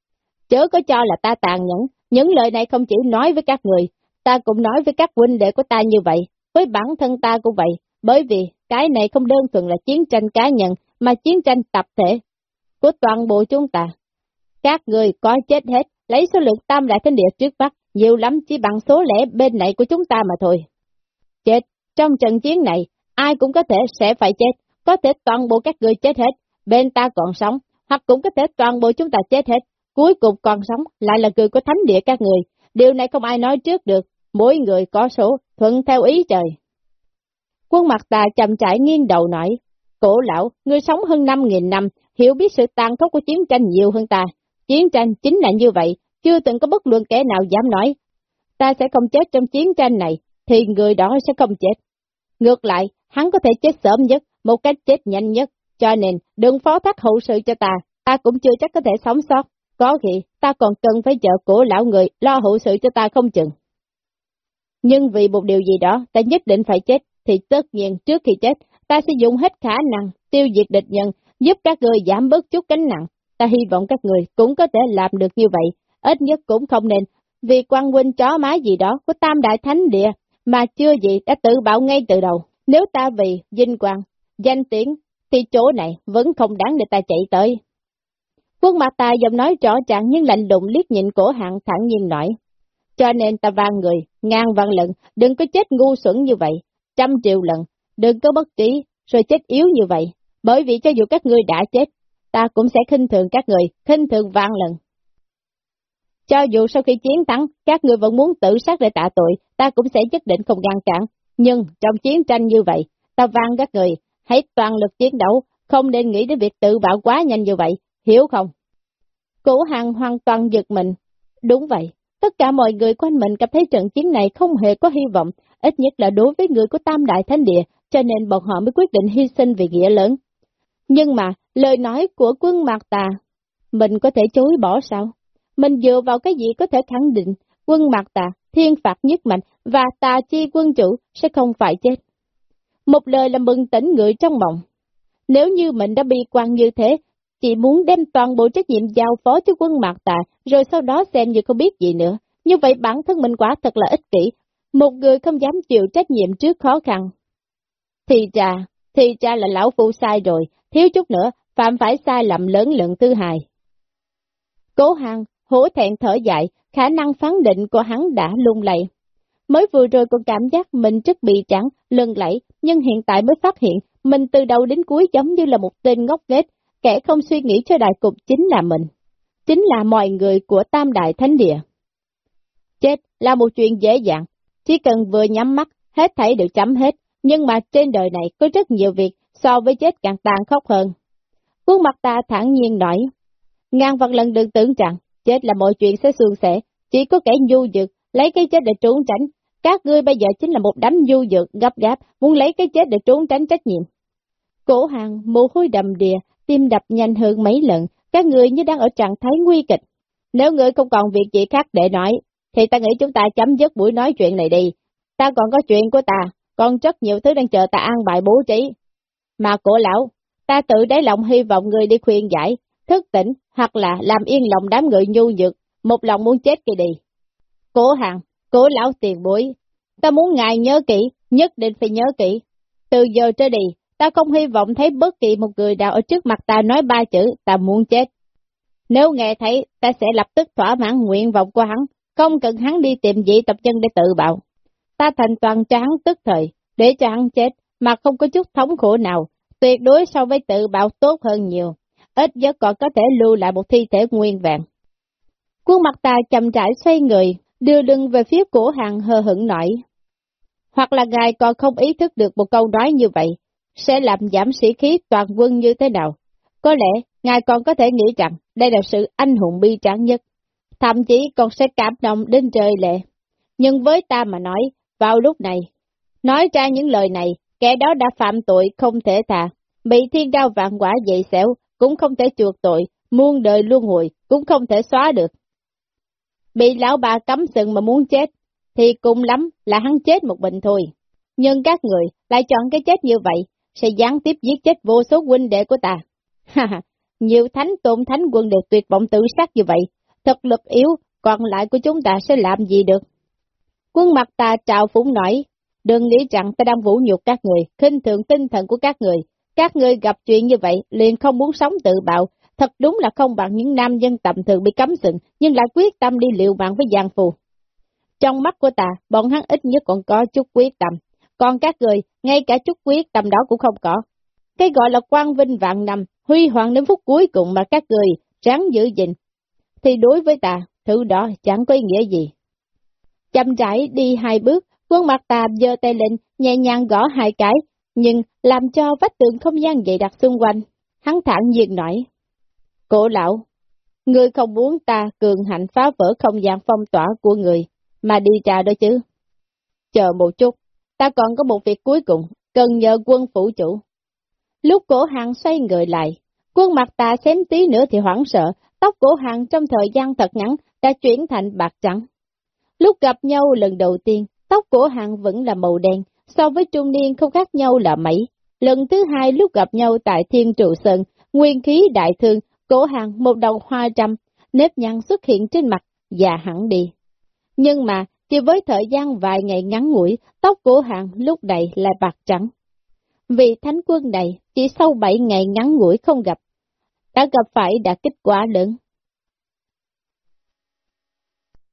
Chớ có cho là ta tàn nhẫn, những lời này không chỉ nói với các người, ta cũng nói với các huynh đệ của ta như vậy, với bản thân ta cũng vậy, bởi vì cái này không đơn thuần là chiến tranh cá nhân, mà chiến tranh tập thể của toàn bộ chúng ta. Các người có chết hết, lấy số lượng tam đại thánh địa trước mắt, nhiều lắm chỉ bằng số lẻ bên này của chúng ta mà thôi. Chết, trong trận chiến này, ai cũng có thể sẽ phải chết, có thể toàn bộ các người chết hết, bên ta còn sống, hoặc cũng có thể toàn bộ chúng ta chết hết, cuối cùng còn sống lại là người của thánh địa các người. Điều này không ai nói trước được, mỗi người có số, thuận theo ý trời. Quân mặt ta chậm trải nghiêng đầu nói, cổ lão, người sống hơn 5.000 năm, hiểu biết sự tàn khốc của chiến tranh nhiều hơn ta, Chiến tranh chính là như vậy, chưa từng có bất luận kẻ nào dám nói. Ta sẽ không chết trong chiến tranh này, thì người đó sẽ không chết. Ngược lại, hắn có thể chết sớm nhất, một cách chết nhanh nhất, cho nên đừng phó thác hậu sự cho ta, ta cũng chưa chắc có thể sống sót. Có khi, ta còn cần phải chờ cổ lão người lo hậu sự cho ta không chừng. Nhưng vì một điều gì đó, ta nhất định phải chết, thì tất nhiên trước khi chết, ta sẽ dùng hết khả năng tiêu diệt địch nhân, giúp các người giảm bớt chút gánh nặng. Ta hy vọng các người cũng có thể làm được như vậy, ít nhất cũng không nên, vì quan huynh chó má gì đó của Tam Đại Thánh Địa, mà chưa gì đã tự bảo ngay từ đầu. Nếu ta vì vinh quang, danh tiếng, thì chỗ này vẫn không đáng để ta chạy tới. Quân mặt ta giọng nói rõ ràng nhưng lạnh lùng liếc nhìn cổ hạng thẳng nhiên nói. Cho nên ta van người, ngang vạn lần, đừng có chết ngu xuẩn như vậy, trăm triệu lần, đừng có bất trí, rồi chết yếu như vậy, bởi vì cho dù các ngươi đã chết, ta cũng sẽ khinh thường các người, khinh thường vạn lần. Cho dù sau khi chiến thắng, các người vẫn muốn tự sát để tạ tội, ta cũng sẽ nhất định không ngăn cản. Nhưng trong chiến tranh như vậy, ta van các người, hãy toàn lực chiến đấu, không nên nghĩ đến việc tự bạo quá nhanh như vậy, hiểu không? Cổ hàng hoàn toàn giật mình. Đúng vậy, tất cả mọi người quanh mình cảm thấy trận chiến này không hề có hy vọng, ít nhất là đối với người của Tam Đại Thánh Địa, cho nên bọn họ mới quyết định hy sinh vì nghĩa lớn. Nhưng mà, lời nói của quân Mạc Tà, mình có thể chối bỏ sao? Mình dựa vào cái gì có thể khẳng định quân Mạc Tà, thiên phạt nhất mạnh và tà chi quân chủ sẽ không phải chết. Một lời làm bừng tỉnh người trong mộng. Nếu như mình đã bi quan như thế, chỉ muốn đem toàn bộ trách nhiệm giao phó cho quân Mạc Tà, rồi sau đó xem như không biết gì nữa. Như vậy bản thân mình quả thật là ích kỷ, một người không dám chịu trách nhiệm trước khó khăn. Thì trà, thì trà là lão phụ sai rồi, thiếu chút nữa, phạm phải sai lầm lớn lần thứ hai. Cố Hằng, hổ thẹn thở dại, khả năng phán định của hắn đã lung lay. Mới vừa rồi còn cảm giác mình rất bị trắng, lưng lẫy, nhưng hiện tại mới phát hiện mình từ đầu đến cuối giống như là một tên ngốc nghếch, kẻ không suy nghĩ cho đại cục chính là mình. Chính là mọi người của Tam Đại Thánh Địa. Chết là một chuyện dễ dàng, chỉ cần vừa nhắm mắt, hết thảy đều chấm hết, nhưng mà trên đời này có rất nhiều việc so với chết càng tàn khốc hơn. Khuôn mặt ta thẳng nhiên nói, ngàn vạn lần đừng tưởng rằng, chết là mọi chuyện sẽ suôn sẻ, chỉ có kẻ nhu dược, lấy cái chết để trốn tránh, các ngươi bây giờ chính là một đám nhu dược, gấp gáp, muốn lấy cái chết để trốn tránh trách nhiệm. Cổ hàng, mồ hôi đầm đìa, tim đập nhanh hơn mấy lần, các người như đang ở trạng thái nguy kịch. Nếu người không còn việc gì khác để nói, thì ta nghĩ chúng ta chấm dứt buổi nói chuyện này đi. Ta còn có chuyện của ta, còn rất nhiều thứ đang chờ ta an bài bố trí. Mà cổ lão, ta tự đáy lòng hy vọng người đi khuyên giải, thức tỉnh, hoặc là làm yên lòng đám người nhu nhược. một lòng muốn chết kỳ đi. Cổ hàng, cổ lão tiền bối, ta muốn ngài nhớ kỹ, nhất định phải nhớ kỹ. Từ giờ trở đi, ta không hy vọng thấy bất kỳ một người nào ở trước mặt ta nói ba chữ, ta muốn chết. Nếu nghe thấy, ta sẽ lập tức thỏa mãn nguyện vọng của hắn, không cần hắn đi tìm dị tập chân để tự bạo. Ta thành toàn cho hắn tức thời, để cho hắn chết, mà không có chút thống khổ nào, tuyệt đối so với tự bạo tốt hơn nhiều, ít nhất còn có thể lưu lại một thi thể nguyên vẹn. Quân mặt ta chậm rãi xoay người, đưa lưng về phía cổ hàng hờ hững nổi. Hoặc là ngài còn không ý thức được một câu nói như vậy, sẽ làm giảm sĩ khí toàn quân như thế nào. Có lẽ, ngài còn có thể nghĩ rằng đây là sự anh hùng bi tráng nhất, thậm chí còn sẽ cảm động đến trời lệ. Nhưng với ta mà nói, vào lúc này, nói ra những lời này, kẻ đó đã phạm tội không thể tha, bị thiên đao vạn quả dậy xẻo, cũng không thể chuộc tội, muôn đời luân hồi, cũng không thể xóa được. Bị lão bà cấm sừng mà muốn chết, thì cùng lắm là hắn chết một mình thôi. Nhưng các người lại chọn cái chết như vậy, sẽ gián tiếp giết chết vô số huynh đệ của ta. [LAUGHS] Ha ha, nhiều thánh tôn thánh quân đều tuyệt vọng tự sát như vậy, thực lực yếu, còn lại của chúng ta sẽ làm gì được? Quân mặt ta trào phúng nói, đừng nghĩ rằng ta đang vũ nhục các người, khinh thường tinh thần của các người. Các người gặp chuyện như vậy, liền không muốn sống tự bạo, thật đúng là không bằng những nam dân tầm thường bị cấm sừng, nhưng lại quyết tâm đi liệu mạng với giang phù. Trong mắt của ta, bọn hắn ít nhất còn có chút quyết tâm, còn các người, ngay cả chút quyết tâm đó cũng không có. Cái gọi là quang vinh vạn năm, huy hoàng đến phút cuối cùng mà các người ráng giữ gìn, thì đối với ta, thứ đó chẳng có ý nghĩa gì. Chậm rãi đi hai bước, quân mặt tà giơ tay lên, nhẹ nhàng gõ hai cái, nhưng làm cho vách tường không gian dày đặc xung quanh. Hắn thẳng nhiên nói, Cổ lão, ngươi không muốn ta cường hạnh phá vỡ không gian phong tỏa của người, mà đi trà đó chứ. Chờ một chút, ta còn có một việc cuối cùng, cần nhờ quân phủ chủ. Lúc cổ hàng xoay người lại, quân mặt ta xém tí nữa thì hoảng sợ, tóc cổ hàng trong thời gian thật ngắn đã chuyển thành bạc trắng. Lúc gặp nhau lần đầu tiên, tóc của hắn vẫn là màu đen, so với trung niên không khác nhau là mấy. Lần thứ hai lúc gặp nhau tại Thiên Trụ Sơn, nguyên khí đại thương, cổ hàng một đầu hoa trăm, nếp nhăn xuất hiện trên mặt, già hẳn đi. Nhưng mà, chỉ với thời gian vài ngày ngắn ngủi, tóc của hàng lúc này lại bạc trắng. Vì thánh quân này chỉ sau bảy ngày ngắn ngủi không gặp, đã gặp phải đã kích quả lớn.